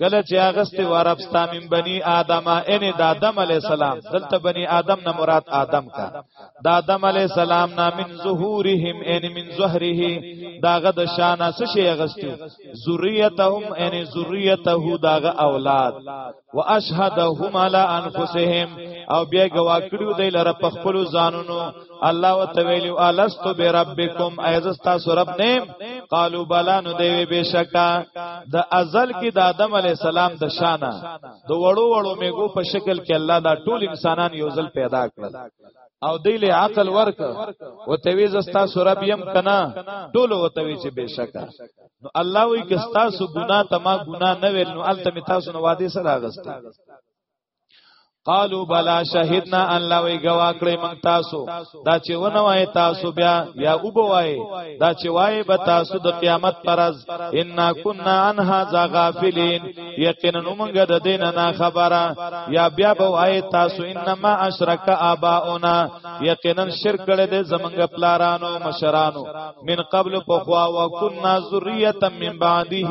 کله چې اغسته ورب ستا من بني ادم ان د ادم علی السلام دلته بني ادم نه مراد ادم کا د ادم علی السلام نه من ظهورهم ان من زهره داغه د شانه څه شي اغستو ذریتهم ان ذریته داغه اولاد واشهدهم علی انفسهم او بیا گواکړو دی لره په خپل ځانونو الله وتویلو الست بربکم ایزستا سرب نیم قالو بلا نو دیوی بشکا د ازل کې د آدم علی السلام د شانه د وړو وړو میګو په شکل کې الله دا ټول انسانان یو ځل پیدا کړل او دی له عقل ورک او توی زستا سورب یم کنا ټول او توی چې بشکا نو الله وی کستا سو ګنا تما ګنا نه ویل نو الته می تاسو نو وادي سره غستا قالو بلا شهدنا ان لا وی گوا کړی مون تاسو دا چې ونه وای تاسو بیا یا او بوای دا چې وای به تاسو د قیامت پرز ان کنا عن هذا غافلین یقینا مونږ د دین نه خبره یا بیا بوای تاسو انما اشرک اباؤنا یقینا شرک کړی د زمنګ پلارانو مشرانو من قبل پخوا وکنا ذریه من بعده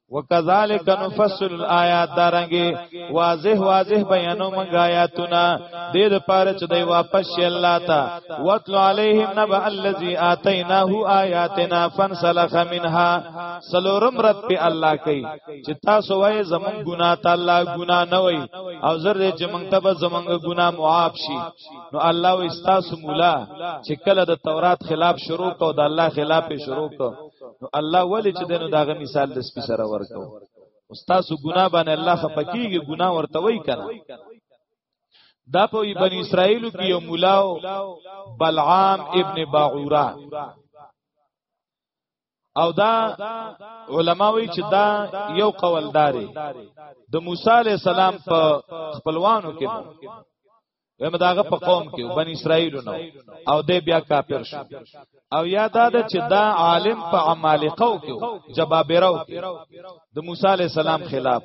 وکذالک نفصل الایات دارنګي واضح واضح بیانو منګ آیاتونه د دې لپاره چې دوی واپس شي الله ته وتل علیهم نبأ الذی آتیناه آیاتنا فانسلخ منها سلورم رد په الله کوي چې تاسو وایي زمون ګنا ته الله ګنا نه وای او زر دې چې مونږ ته به زمونږ ګنا معاف شي نو الله و استاسو مولا چې کله د تورات خلاف شروع کو د الله خلاف شروع کو نو الله ولی چې دنو داغه مثال د سپی سره ورکو استاسو ګنا باندې الله خپکیږي ګنا ورته وای کنه دا په بنی اسرائیل کې یو مولاو بلعام ابن باعوره او دا علماوی چې دا یو قوالداري د موسی علی السلام په خپلوانو کې ویم داغه په قوم کې بن اسرائیل نو او دې بیا کافر شو او یاد ده چې دا عالم په عمالقو کې جبابرو کې د موسی علی السلام خلاف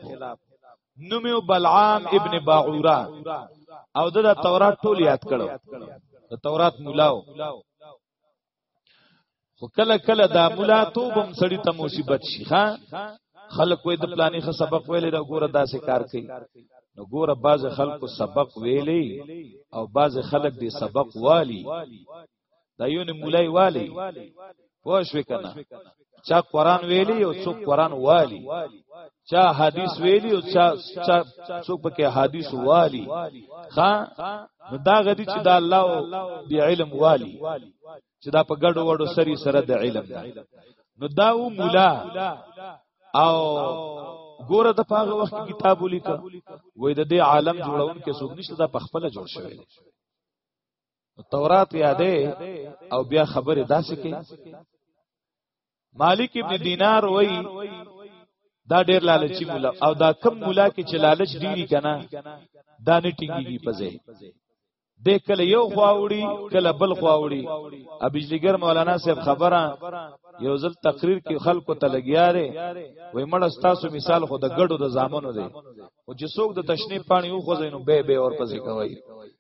نومیو بلعام ابن باعورا او د تورات ټول یاد کړو د تورات مولاو خو کله کله دا مولا توبم سړی ته مصیبت شي ها خلک وې د پلانې خ سبق ویلې دا ګوره داسې کار کوي نو ګوره باز خلکو سبق ویلې او باز خلک دې سبق والی دا یو نه مولای والی پوه شو کنه چا قران ویلی او څوک قران والی چا حدیث ویلی او چا چا څوک پکې حدیث والی ها نو دا غدي چې دا الله دی علم والی چې دا په ګډو وډو سری سره د علم دا نو دا و مولا او ګوره د پاغه وخت کتاب ولیکا وای د دې عالم جوړون کې څوک نشته دا په خپل جوړ شوی تورات یادې او بیا خبره داسې کې مالک ابن دینار وای دا ډیر لالچی مولا او دا کم مولا کې چې لالچ ډیری کنه دا نه ټینګیږي پځه د کله یو خواوړي کله بل خواوړي ا بجلیګر مولانا صاحب خبره یو ځل تقریر کې خلکو ته لګیا دی وای مړ تاسو مثال خو د ګډو د زامنو دی او چې څوک د تشنی پانی او خو زینو به به اور پځه کوي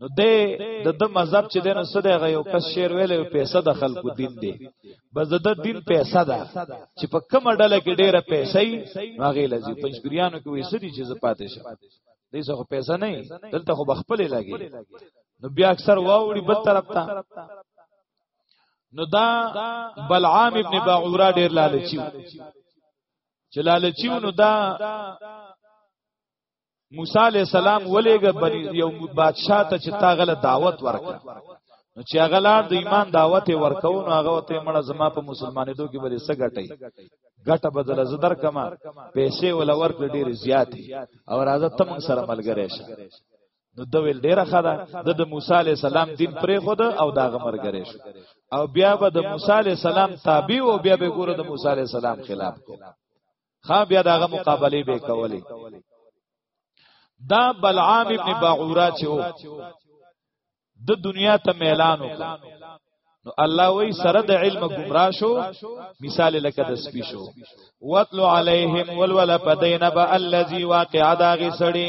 نو دې د د مذهب چې دنه سده غي او کس شعر ویلې پیسې د خلکو دین دی بس د دین پیسې ده چې په کوم ډله کې ډېره پیسې هغه لذي پنځګریانو کې وې سړي چې زپاتې شه دې څه پیسې نه دلته خو بخپلې لګي نو بیا اکثر واوړي بل طرف ته نو دا بلعام ابن باعورا ډېر لالچي چې لالچي نو دا موسی علی السلام ولېګه بنی یو بادشاہ ته چې تا غل دعوت ورکړه نو چې هغه لار د ایمان دعوت ورکو نو هغه ته مړه زما په مسلمانې دوه کې بلې سګټي ګټه بدل زدر کما پیسې ول ورکړ ډېر زیاتې او راځه تم سره ملګری شه نو د ویل ډیره خدا د د موسی علی السلام دین پرې خود او دا غمر غرې شو او بیا به د موسی علی السلام تابع او بیا به ګوره د موسی علی السلام خلاف کو خا بیا داغه مقابله به کولی دا بلعام ابن باعوره چې وو د دنیا ته اعلان وکړ نو الله وی سره د علم گمراه شو مثال لکه د سپی شو وتلو علیهم ولول پدین با الذی واقع داغه سړی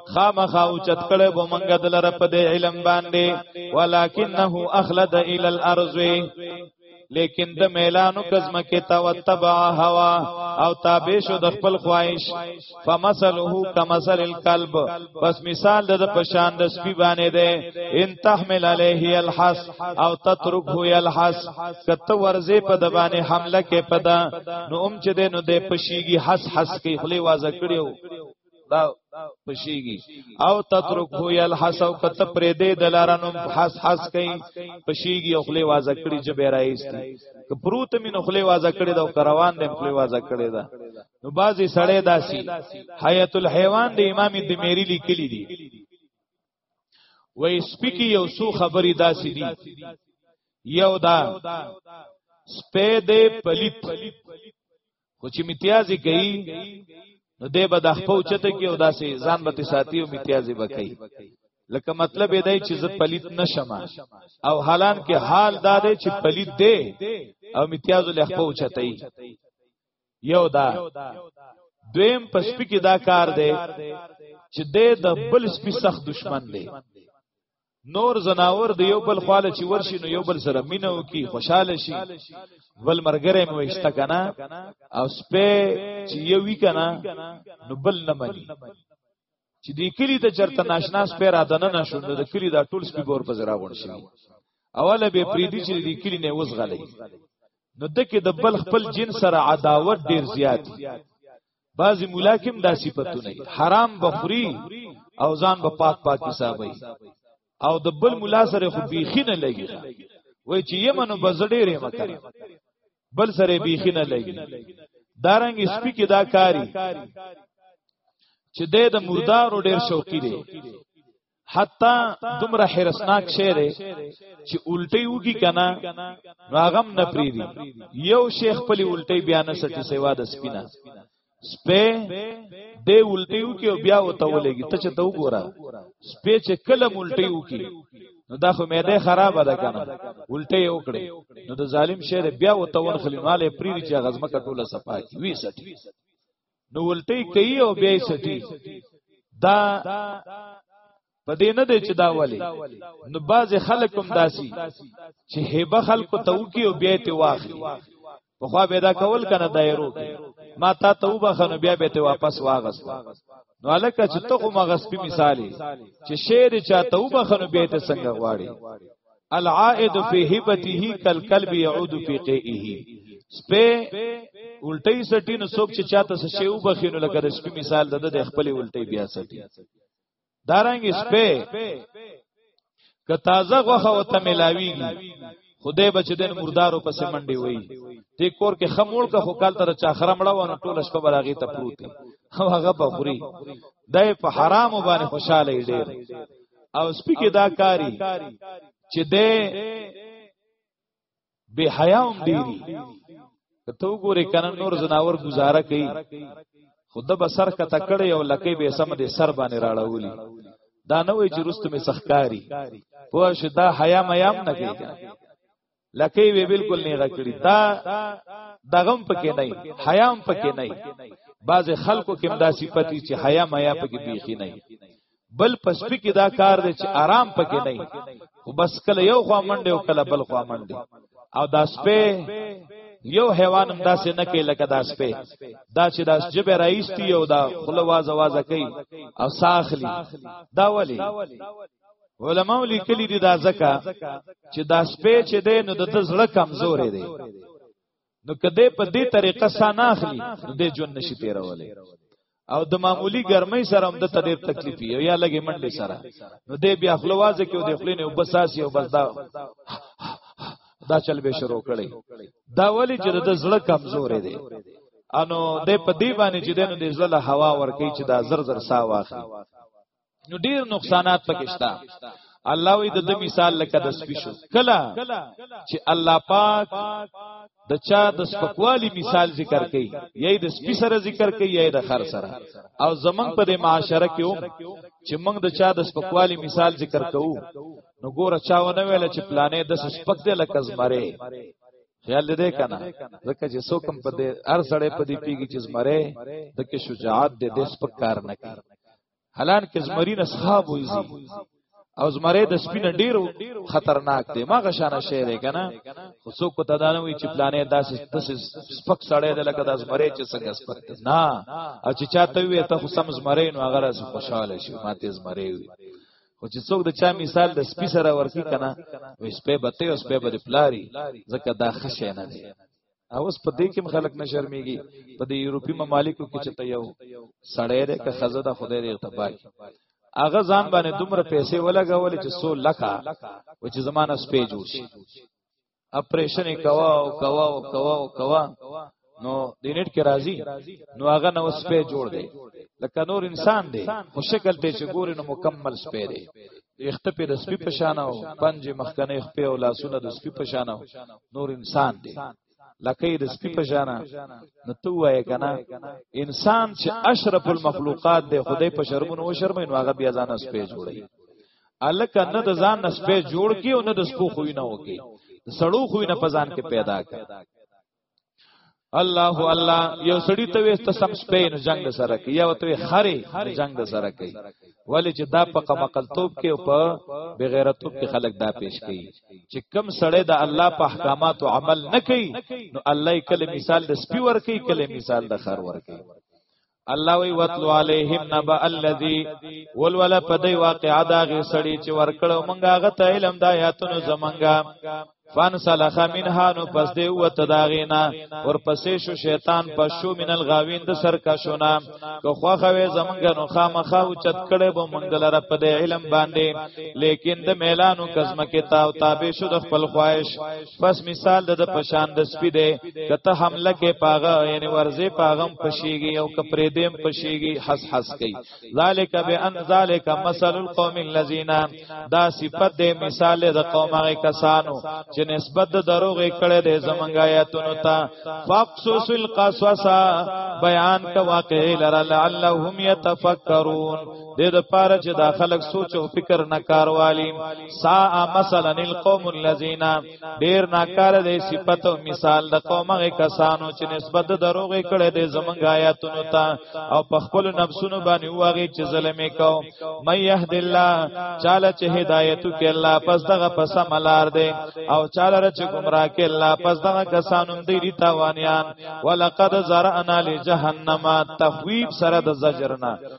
خامخا او چت کړه به مونږ دلر په دې علم باندې ولکنه اخلد ال الارض لیکن د میلانو کزم کې تا وتبع هوا او تابع شو د خپل خواهش فمثله کمثل الكلب بس مثال د پشان د سپی باندې ده ان تحمل عليه الحس او تتركه يلحس کته ورزه په د باندې حمله کې پدا نو ام چې ده نو د پشيږي حس حس کې خلی وازه کړیو دا پشیږي او تترکو یلحس او کت پرې دې دلارانو حس حس کوي پشیږي او خلی وازه کړي چې به راایستي که پروت مين خلی وازه کړي دا کروان دې خلی وازه کړي دا نو بازي سړې داسي حیات الحیوان د امام دمیری لیکلي دي وای سپکی یو سو خبري داسي دي یو دا سپې دې پلیت خو چې امتیازي کوي نو دی به د خپل چته کې او داسې ځان به ساتي او امتیازي به کوي لکه مطلب یې دی چې زه پلیت نشم او حالان کې حال دا دی چې پلیت دی او امتیاز له خپل چته یو دا دویم په سپی کې دا کار دی چې د بل سپی سخت دشمن دی نور زناور د یو بل خاله چې ورشي نو یو بل سره مینه وکي خوشاله شي بل مرګره مې وښته کنه او سپه چې یو وی کنه نو بل نه مني چې دې کلی ته چرته ناشنا سپه را دنه نشو نو د کلی دا ټول سپه بور په زرا غون شي اوله به پریدي چې دې کلی نه وزغلې نو دکې د بل خپل جن سره عداوت ډیر زیات بعضی مولا کم دا صفاتونه حرام بخوري او ځان په پاک پاک حسابي او د بل مولا سره خو بیخی نه لګي وای چې یمنو بزډېره مکر بل سره بیخی نه لګي دارنګ سپی کې دا کاری چې د مردارو ډېر شوقي دی حتی دومره حرسناک شی دی چې الټي وږي کنه راغم نه پریدي یو شیخ خپل الټي بیان سټي سیوا د سپینا سپه دی الټي وکي او بیا وته ولګي ته چې ته وګوره سپه چې کله الټي وکي نو دا خو معده خراب ده کنه الټي وکړي نو د ظالم شی بیا وته ونخلی مال پریدي چې غزمه کټوله صفاکي وی سټي نو ولټي کوي او بیا یې سټي دا په دې نه دی چې دا ولي نو بعضې خلک هم داسي چې هیبه خلکو ته وکي او بیا ته واخلي په خوا به دا کول کنه دایرو ما تا ته وبخنو بیا به ته واپس واغست نو الکه چې ته خو مغسپي مثالی چې شعر چا ته وبخنو بیا ته څنګه غواړي العائد فی هبته کالکلب يعود فی قیئه سپه الټی سټی نو څوک چې چاته څه شی وبخینو لکه د سپی مثال د د خپل الټی بیا سټی دارنګ سپه که تازه غوخه وته ملاویږي خدای بچ دین مردارو پس منډي وای دې کور کې خمول کا خو کال تر چا خرمړه ونه ټول شپه براغي ته پروت هغه په خوري دای په حرام باندې خوشاله ډیر او سپی کې دا کاری چې ده به حیا هم دیری ته وګوره کنه نور زناور گزاره کوي خود به سر کته کړي او لکه به سم دې سر باندې راړولي دا نه وای چې رست می سخکاری پوه شه دا حیا میام نه کوي لکه وی بالکل نه غکړي دا دغم پکې نه حیام پکې نه بعض خلکو کې دا صفتی چې حیا میا پکې بیخي نه بل پسپی کې دا کار دی چې آرام پکې نه خو بس کله یو خوا منډه او کله بل خوا منډه او دا سپه یو حیوان هم داسې نه کوي لکه دا سپه دا چې دا جبه رئیس دی او دا خلواز واز کوي او ساخلی دا ولی علماء لیکلي دي دا ځکه چې دا سپې چې دی نو د زړه کمزورې دی نو کده په دې طریقه سان اخلي د جون نشي تیرولې او د معمولی ګرمۍ سره هم د تدیر تکلیف یو یا لګي منډي سره نو دې بیا خپلوازه کې او د خپلینې وبساسي او بس دا دا چل به شروع کړي دا ولی چې د زړه کمزورې دی انو د په دی باندې چې دنو د زړه هوا ورکی چې دا زر زر سا واخلي نو ډیر نقصانات پکې شته الله وی د مثال لکه د سپی شو کلا چې الله پاک د چا د سپکوالی مثال ذکر کړي یی د سپی سره ذکر کړي یی د خر سره او زمنګ په د معاشره کې وم چې موږ د چا د سپکوالی مثال ذکر کوو نو ګوره چا ونه ویل چې پلانې د سپک دی لکه زمره خیال دې کنه ځکه چې څوک هم په دې هر سړی په دې پیږي چې زمره د کې شجاعت دې د سپک کار نه کوي حلان کې زمرین اصحاب وي او زمره د سپینه ډیرو خطرناک دی ما غشانه شی دی کنه خو څوک په تدانه وی چې پلانې داسې داسې سپک سړی دی لکه د زمره چې څنګه سپک دی نه او چې چاته وی ته خو سم زمره نو هغه راز خوشاله شي ماته زمره وی خو چې څوک د چا مثال د سپی سره ورکی کنه وې سپې بته او سپې بده پلاری ځکه دا خشه نه دی اوس په دې کې خلک نه شرمېږي په دې یورپی ممالکو کې چې ته یو سړی دی که خزه ده خدای دې تباک هغه ځان باندې دومره پیسې ولګولې چې سو لکه و چې زمانہ سپې جوړ شي اپریشن کوا او کوا او کوا او کوا نو دینټ کې راځي نو هغه نو سپې جوړ دی لکه نور انسان دی خو شکل ته چې ګوري نو مکمل سپې دی اخته په د سپي په شان او پنج مخکنه خپې او لاسونه د سپي په شان نور انسان دی لکه د سپي په شان نو تو وای کنه انسان چې اشرف المخلوقات دی خدای په شرمونو او شرمې نو هغه بیا ځان سپې جوړي الک نه د ځان نسبه جوړ کی او نه د سپو خوینه وکي سړو خوینه په ځان کې پیدا کړي الله الله یو سړی ته وې ته سم سپین جنگ سره کوي یا ته خري جنگ سره کوي ولی چې دا په قمقلتوب کې او په بغیرتوب کې خلک دا پیش کوي چې کم سړی د الله په احکاماتو عمل نه کوي نو الله کله مثال د سپی ور کوي کله مثال د خر ور کوي الله وی وتلو علیهم نبا الذی ولول په دی واقعا دا غي سړی چې ورکړو مونږه غته علم د آیاتونو زمونږه فان سلخ منها نو پس دی وته داغینا اور پسې شو شیطان پس شو من الغاوین د سرکشونا که خوخه وې زمونږ نو خامخا او چت کړه به مونږ لره په علم باندې لیکن د میلانو کزمه کې تاو تابې شو د خپل خواهش بس مثال د پشان د سپی دی کته حمله کې پاغه یعنی ورزه پاغم پشیږي او کپرې دیم پشیږي حس حس کوي ذالک بان ذالک مثل القوم الذين دا صفت دی مثال د قومه کسانو چې نسبت د دروغ کړي د زمنګ آیاتونو ته فقصص القصص بیان کا واقع لرا لعلهم يتفکرون د د پاره چې دا خلک سوچ او فکر نه کاروالي سا مثلا القوم الذين ډیر ناکار دي صفت او مثال د قومه کسانو چې نسبت دروغ کړي د زمنګ آیاتونو ته او په خپل نفسونو باندې واغې چې ظلمې کو مې يهد الله چاله چې هدایت کې الله پس دغه پس ملار دي او چاله چې گمراه کې الله پس دغه کسانو دې دي تاوانيان ولقد زرعنا لجهنم تخويب سره د زجرنا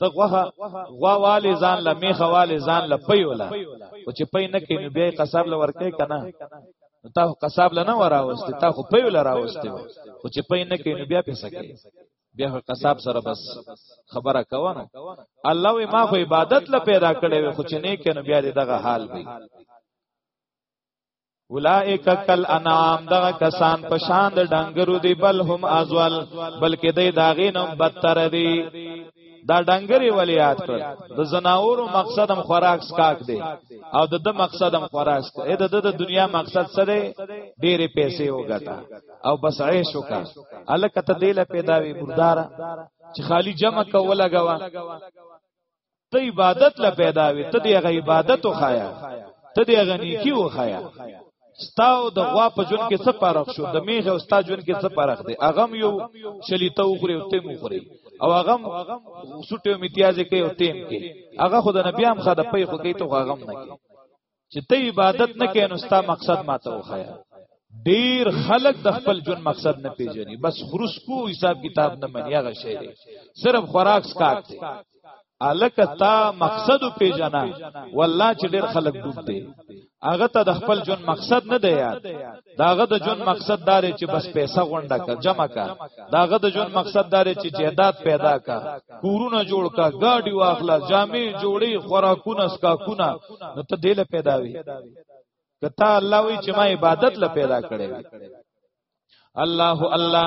ته غوها غوا والي ځان له میخه والي ځان له پي ولا او چې پي نه کینو بیا قصاب له ورکه کنه تا خو قصاب له نه وراوستي تا خو پي ولا راوستي او چې پي نه کینو بیا پیسې کوي بیا قصاب سره بس خبره کوونه الله وی ما خو عبادت له پیدا کړې خو چې نه کینو بیا دغه حال وي اولائک کل انعام دغه کسان په شان د ډنګرو دی بل هم ازوال بلکې د داغې نم بدتر دی دا ډنګري ولیات کړ د زناورو مقصد هم خوراک سکاک دی او د د مقصد هم خوراک دی د د دنیا مقصد څه دی ډېرې پیسې وګټه او بس عیش وکړه الکه ته دیله پیدا وی مردار چې خالی جمع کوله غوا ته عبادت لا پیدا وي ته دغه عبادت وخایا ته دغه نیکی وخایا ستاو د غوا په جون کې څه پرخ شو د میغه او ستا جون کې څه پرخ دی اغم یو شلیته وخوري او تیم وخوري او اغم سټیو میتیازه کې او تیم کې هغه خود نبی هم خدا پي خو کې ته اغم نه کې چې ته عبادت نه کین ستا مقصد ماته وخایا ډیر خلک د خپل جون مقصد نه پیژني بس خروس کو حساب کتاب نه منی هغه شی دی صرف خوراک سکاک دی الک تا مقصد پیژنه والله چې ډیر خلک ډوب دی هغه ته د خپل جون مقصد نه دی یاد داغه د جون مقصد دار چې بس پیسې غونډه کا جمع کا داغه د جون مقصد دار چې جیدات پیدا کا کورونه جوړ کا گاډي واخلا جامع جوړي خوراکونه سکا کونه نو ته دله پیدا وي کته الله وی چې ما عبادت ل پیدا کړي الله الله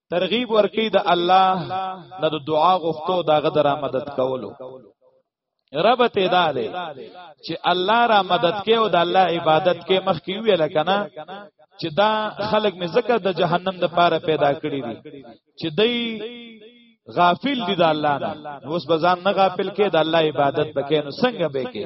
ترغیب ورکی د الله نه د دعا غوښتو دا غدر مدد کولو رب ته دا دی چې الله را مدد کې او د الله عبادت کې مخ کې ویل کنه چې دا خلق می زکه د جهنم د پاره پیدا کړی دي چې دای غافل دي د الله نه اوس بزان نه غافل کې د الله عبادت بکې نو څنګه به کې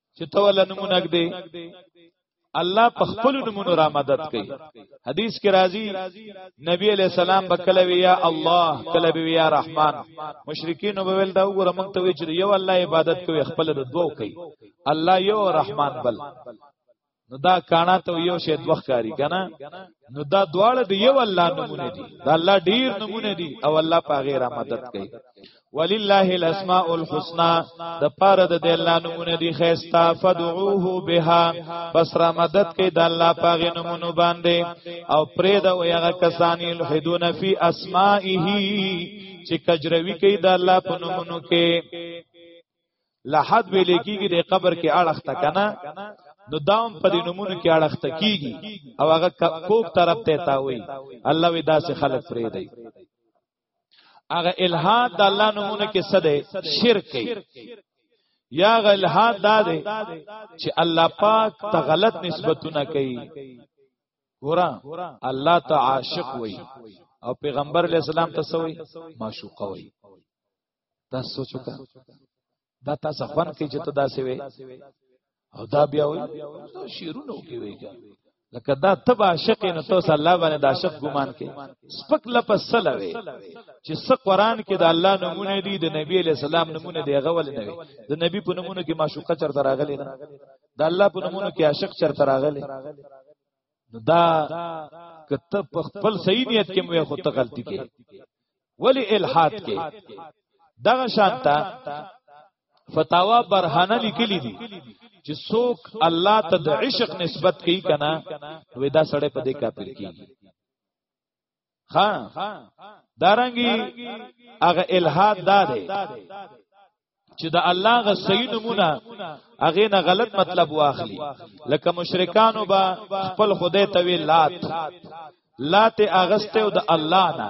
چې تو ول نمونه کړي الله په خپل نمونه را مدد کوي حدیث کې راځي نبی علی السلام بکله ویا الله کله ویا رحمان مشرکین وب ویل دا وګوره موږ ته وی چې یو الله عبادت کوي خپل د دوو کوي الله یو رحمان بل نو دا کانا ته یو شی دوخ کاری کنه نو دا دواړه دی یو الله نمونه دي دا الله ډیر نمونه دي او الله په غیر مدد کوي ولله الاسماء الحسنا د پاره د الله نمونه دي خيستا فدعوه بها پس را مدد کوي د الله په غیر نمونه باندې او پرې دا ویغه کسانی الحدون فی اسماءه چې کجروي کوي د الله په نمونه کې لحد ویل کیږي د قبر کې اړخ ته کنه نو داوم په دې نمونه کې اړخ ته کیږي او هغه کوک طرف ته تا وي الله وی داسې خلق پرې دی هغه الہات د الله نمونه کې څه دی شرک کوي یا هغه الہات دا دی چې الله پاک ته غلط نسبتونه کوي ګورا الله ته عاشق وي او پیغمبر علی السلام ته سوي معشوق وي دا سوچو کا دا تاسو خوان کې چې ته دا سی وي او دا بیا وي دا شیرونو کې وي لکه دا تب عاشق نه تو صلی الله باندې دا عاشق ګمان کې سپک لپس سلوي چې س قران کې د الله نمونه دي د نبی له سلام نمونه دی غول نه وي د نبی په نمونه کې معشوقه چرته راغلي نه د الله په نمونه کې عاشق چرته راغلي نو دا کته په خپل صحیح نیت کې مې خو ته غلطي کې ولی الحاد کې دغه شانتا فتاوا برهانه لیکلی دي چې څوک الله ته د عشق نسبت کوي کنه وې دا سړی په دې کافر کیږي ها دارنګي هغه الہات دا دی چې د الله غ صحیح نمونه هغه نه غلط مطلب واخلي لکه مشرکانو با خپل خدای توی لات لات اغسته او د الله نه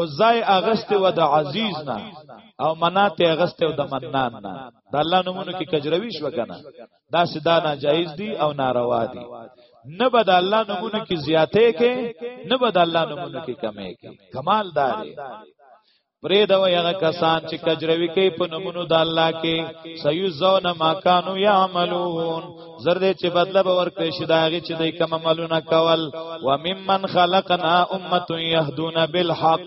عزای اغسته و د عزیز نه او منات اغسته و د منان نه د الله نمونه کې کجروي شو کنه دا سدا ناجایز دي او ناروا دي نه بد الله نمونه کې زیاتې کې نه بد الله نمونه کې کمې کې کمال دار پرې دا یغه کسان چې کجروي کې په نمونو د الله کې سيزون ما كانوا يعملون زرد چې بدله به ورکړي شي دا غي چې دای کوم عملونه کول وممن خلقنا امه يهدون بالحق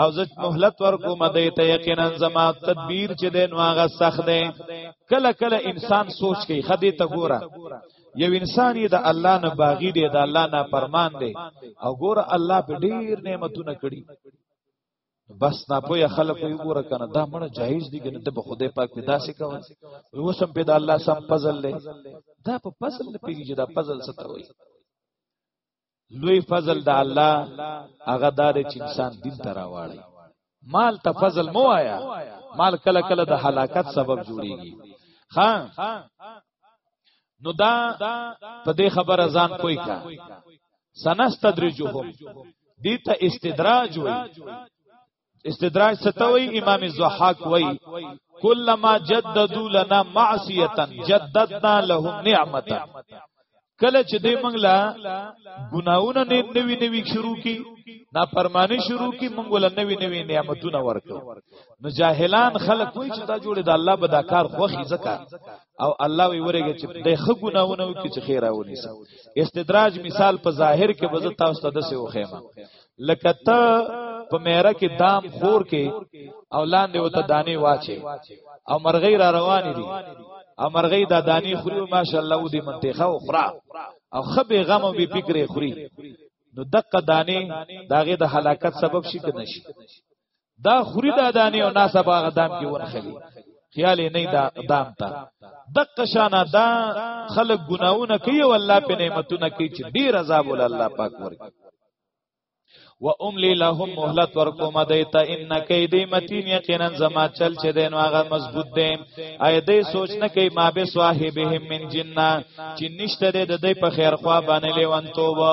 او زه مهلت ورکوم د ته یقینا زما تدبیر چې د نو هغه سخت دی کله کله انسان سوچ کوي خدای ته ګوره یو انسان یې د الله نه باغی دی د الله نه پرمان دی او ګوره الله په ډیر نعمتونه کړی بس نه پوهه خلک یې ګوره کنه دا مړه جایز دي کنه ته به خدای پاک په داسې کوي وسم په د الله سم فضل دی دا په فضل نه پیږي دا فضل څه ته وایي لوی فضل د الله هغه دار چې انسان دین ته راواړي مال ته فضل مو آیا مال کله کله د هلاکت سبب جوړیږي ها نو دا په دې خبره ځان کوی کا سنستدرجهم دیتا استدراج وی استدراج ستوي امام زحاق وای کلمہ جددو لنا معصیتا جددنا لهم نعمتا کله چې دې موږ لا ګناونه نه نوی نوی شروع کی نا پرمانی شروع کی موږ ول نوی نوی نعمتونه ورکو نو جاهلان خلک وای چې دا جوړ د الله به دا کار خوخي زکا او الله وی ورګه چې د خ ګناونه کی چې خیر راونی استدراج مثال په ظاهر کې بزتا استاد سه وخیمه لکه ته په میره کې دام خور کې او لاندې وته دانه واچي او مرغۍ را روان دي او مرغۍ دا دانه خوري ماشاءالله و دې منطقه او خرا او خبي غم او بي فکر خوري نو دقه دانه داغه د هلاکت سبب شي کنه شي دا خوري دا دانی او ناسه باغ دام کې ورخلی خیال نه دا دام تا دقه شانا دا خلق گناونه کوي او الله په نعمتونه کوي چې ډیر عذاب ول الله پاک ورکړي و املی لهم مهلت ورکوم دیتا ان کیدی متین یقینا زما چل چه دین واغه مضبوط دیم ای دی سوچ نه کی ما به صاحبهم من جنہ چې نشته د دې په خیر خوا باندې لیوان توبه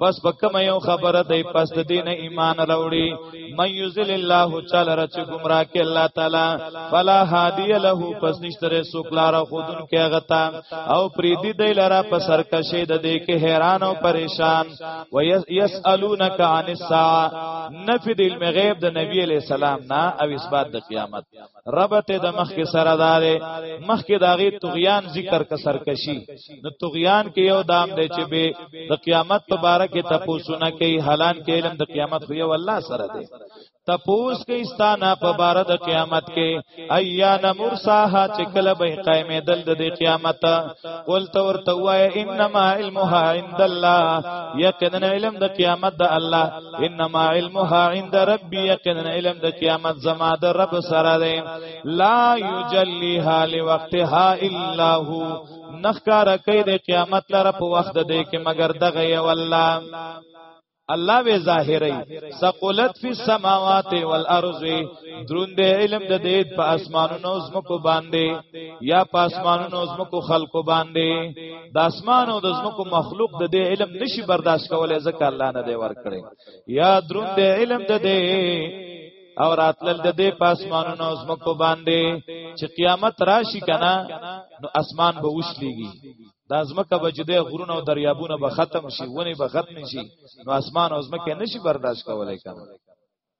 پس په کوم یو خبره دی پس د دین ایمان راوړي من یذل الله تعالی رچ گمراه کې الله تعالی فلا هادی له پس نشتره سوکلار خودن کې غتا او پریدی دی لرا په سرکشه د دې کې حیران او پریشان و یسالونک عن الساعه نفی د علم غیب د نبی علی السلام نه او اثبات د قیامت ربط د مخ کې سره دارې مخ کې داغي طغیان ذکر کا سرکشي نو طغیان کې یو دام دی چې به د قیامت په باره کې تاسو نه کوي حالان کې علم د قیامت خو یو الله سره دی تپوس کې استانا په بار د قیامت کې ایا نمرساها چې کله به قائمې دل د قیامت قل تو ورته وای انما علمها عند الله یقینا علم د قیامت د الله انما علمها عند ربي یقینا علم د قیامت زما د رب سره دی لا یجلیها لوقتها الا هو نخکار کوي د قیامت لپاره په وخت د دې کې مگر دغه یو الله الله وی ظاهری سقلت فی السماوات والارض دروند علم د دې په اسمانونو زمکو باندې یا په اسمانونو زمکو خلقو باندې د اسمان او د زمکو مخلوق د دې علم نشي برداشت کولای ځکه الله نه دی ورکړي یا درون د علم د دې او راتلل د دې پاسمانونو او زمکو باندې چې قیامت راشي کنه نو اسمان به وشليږي د ازمکه بجده غرونه او دریابونه به ختم شي ونی به ختم شي نو اسمان او ازمکه نشي برداشت کولای کنه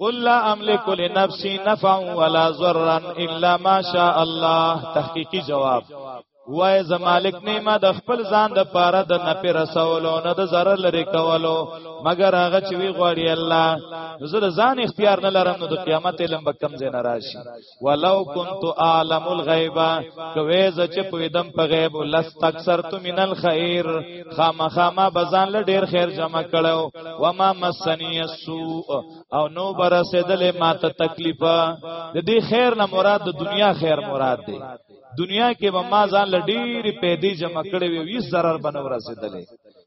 قل لا املك لنفسي نفعا ولا ضرا الا ما شاء الله تحقیقی جواب وای زمالک نیمه د خپل ځان د پاره د نپی رسولو نه د zarar لري کولو مگر هغه چې وی غواړي الله زه ځان اختیار نه لرم نو د قیامت لمبه کم زین راشي ولو كنت اعلم الغيب کوي ز چې پویدم په غیب لست اکثرت من الخير خامخا ما بزان ل ډیر خیر جمع کړو وما مسنی السوء او نو بر سیدل ما ته تکلیف د دې خیر نه مراد د دنیا خیر مراد دی دنیا کې به ما ځان ل ډیر پیدې جمع کړې وي 20 zarar بنور رسیدلې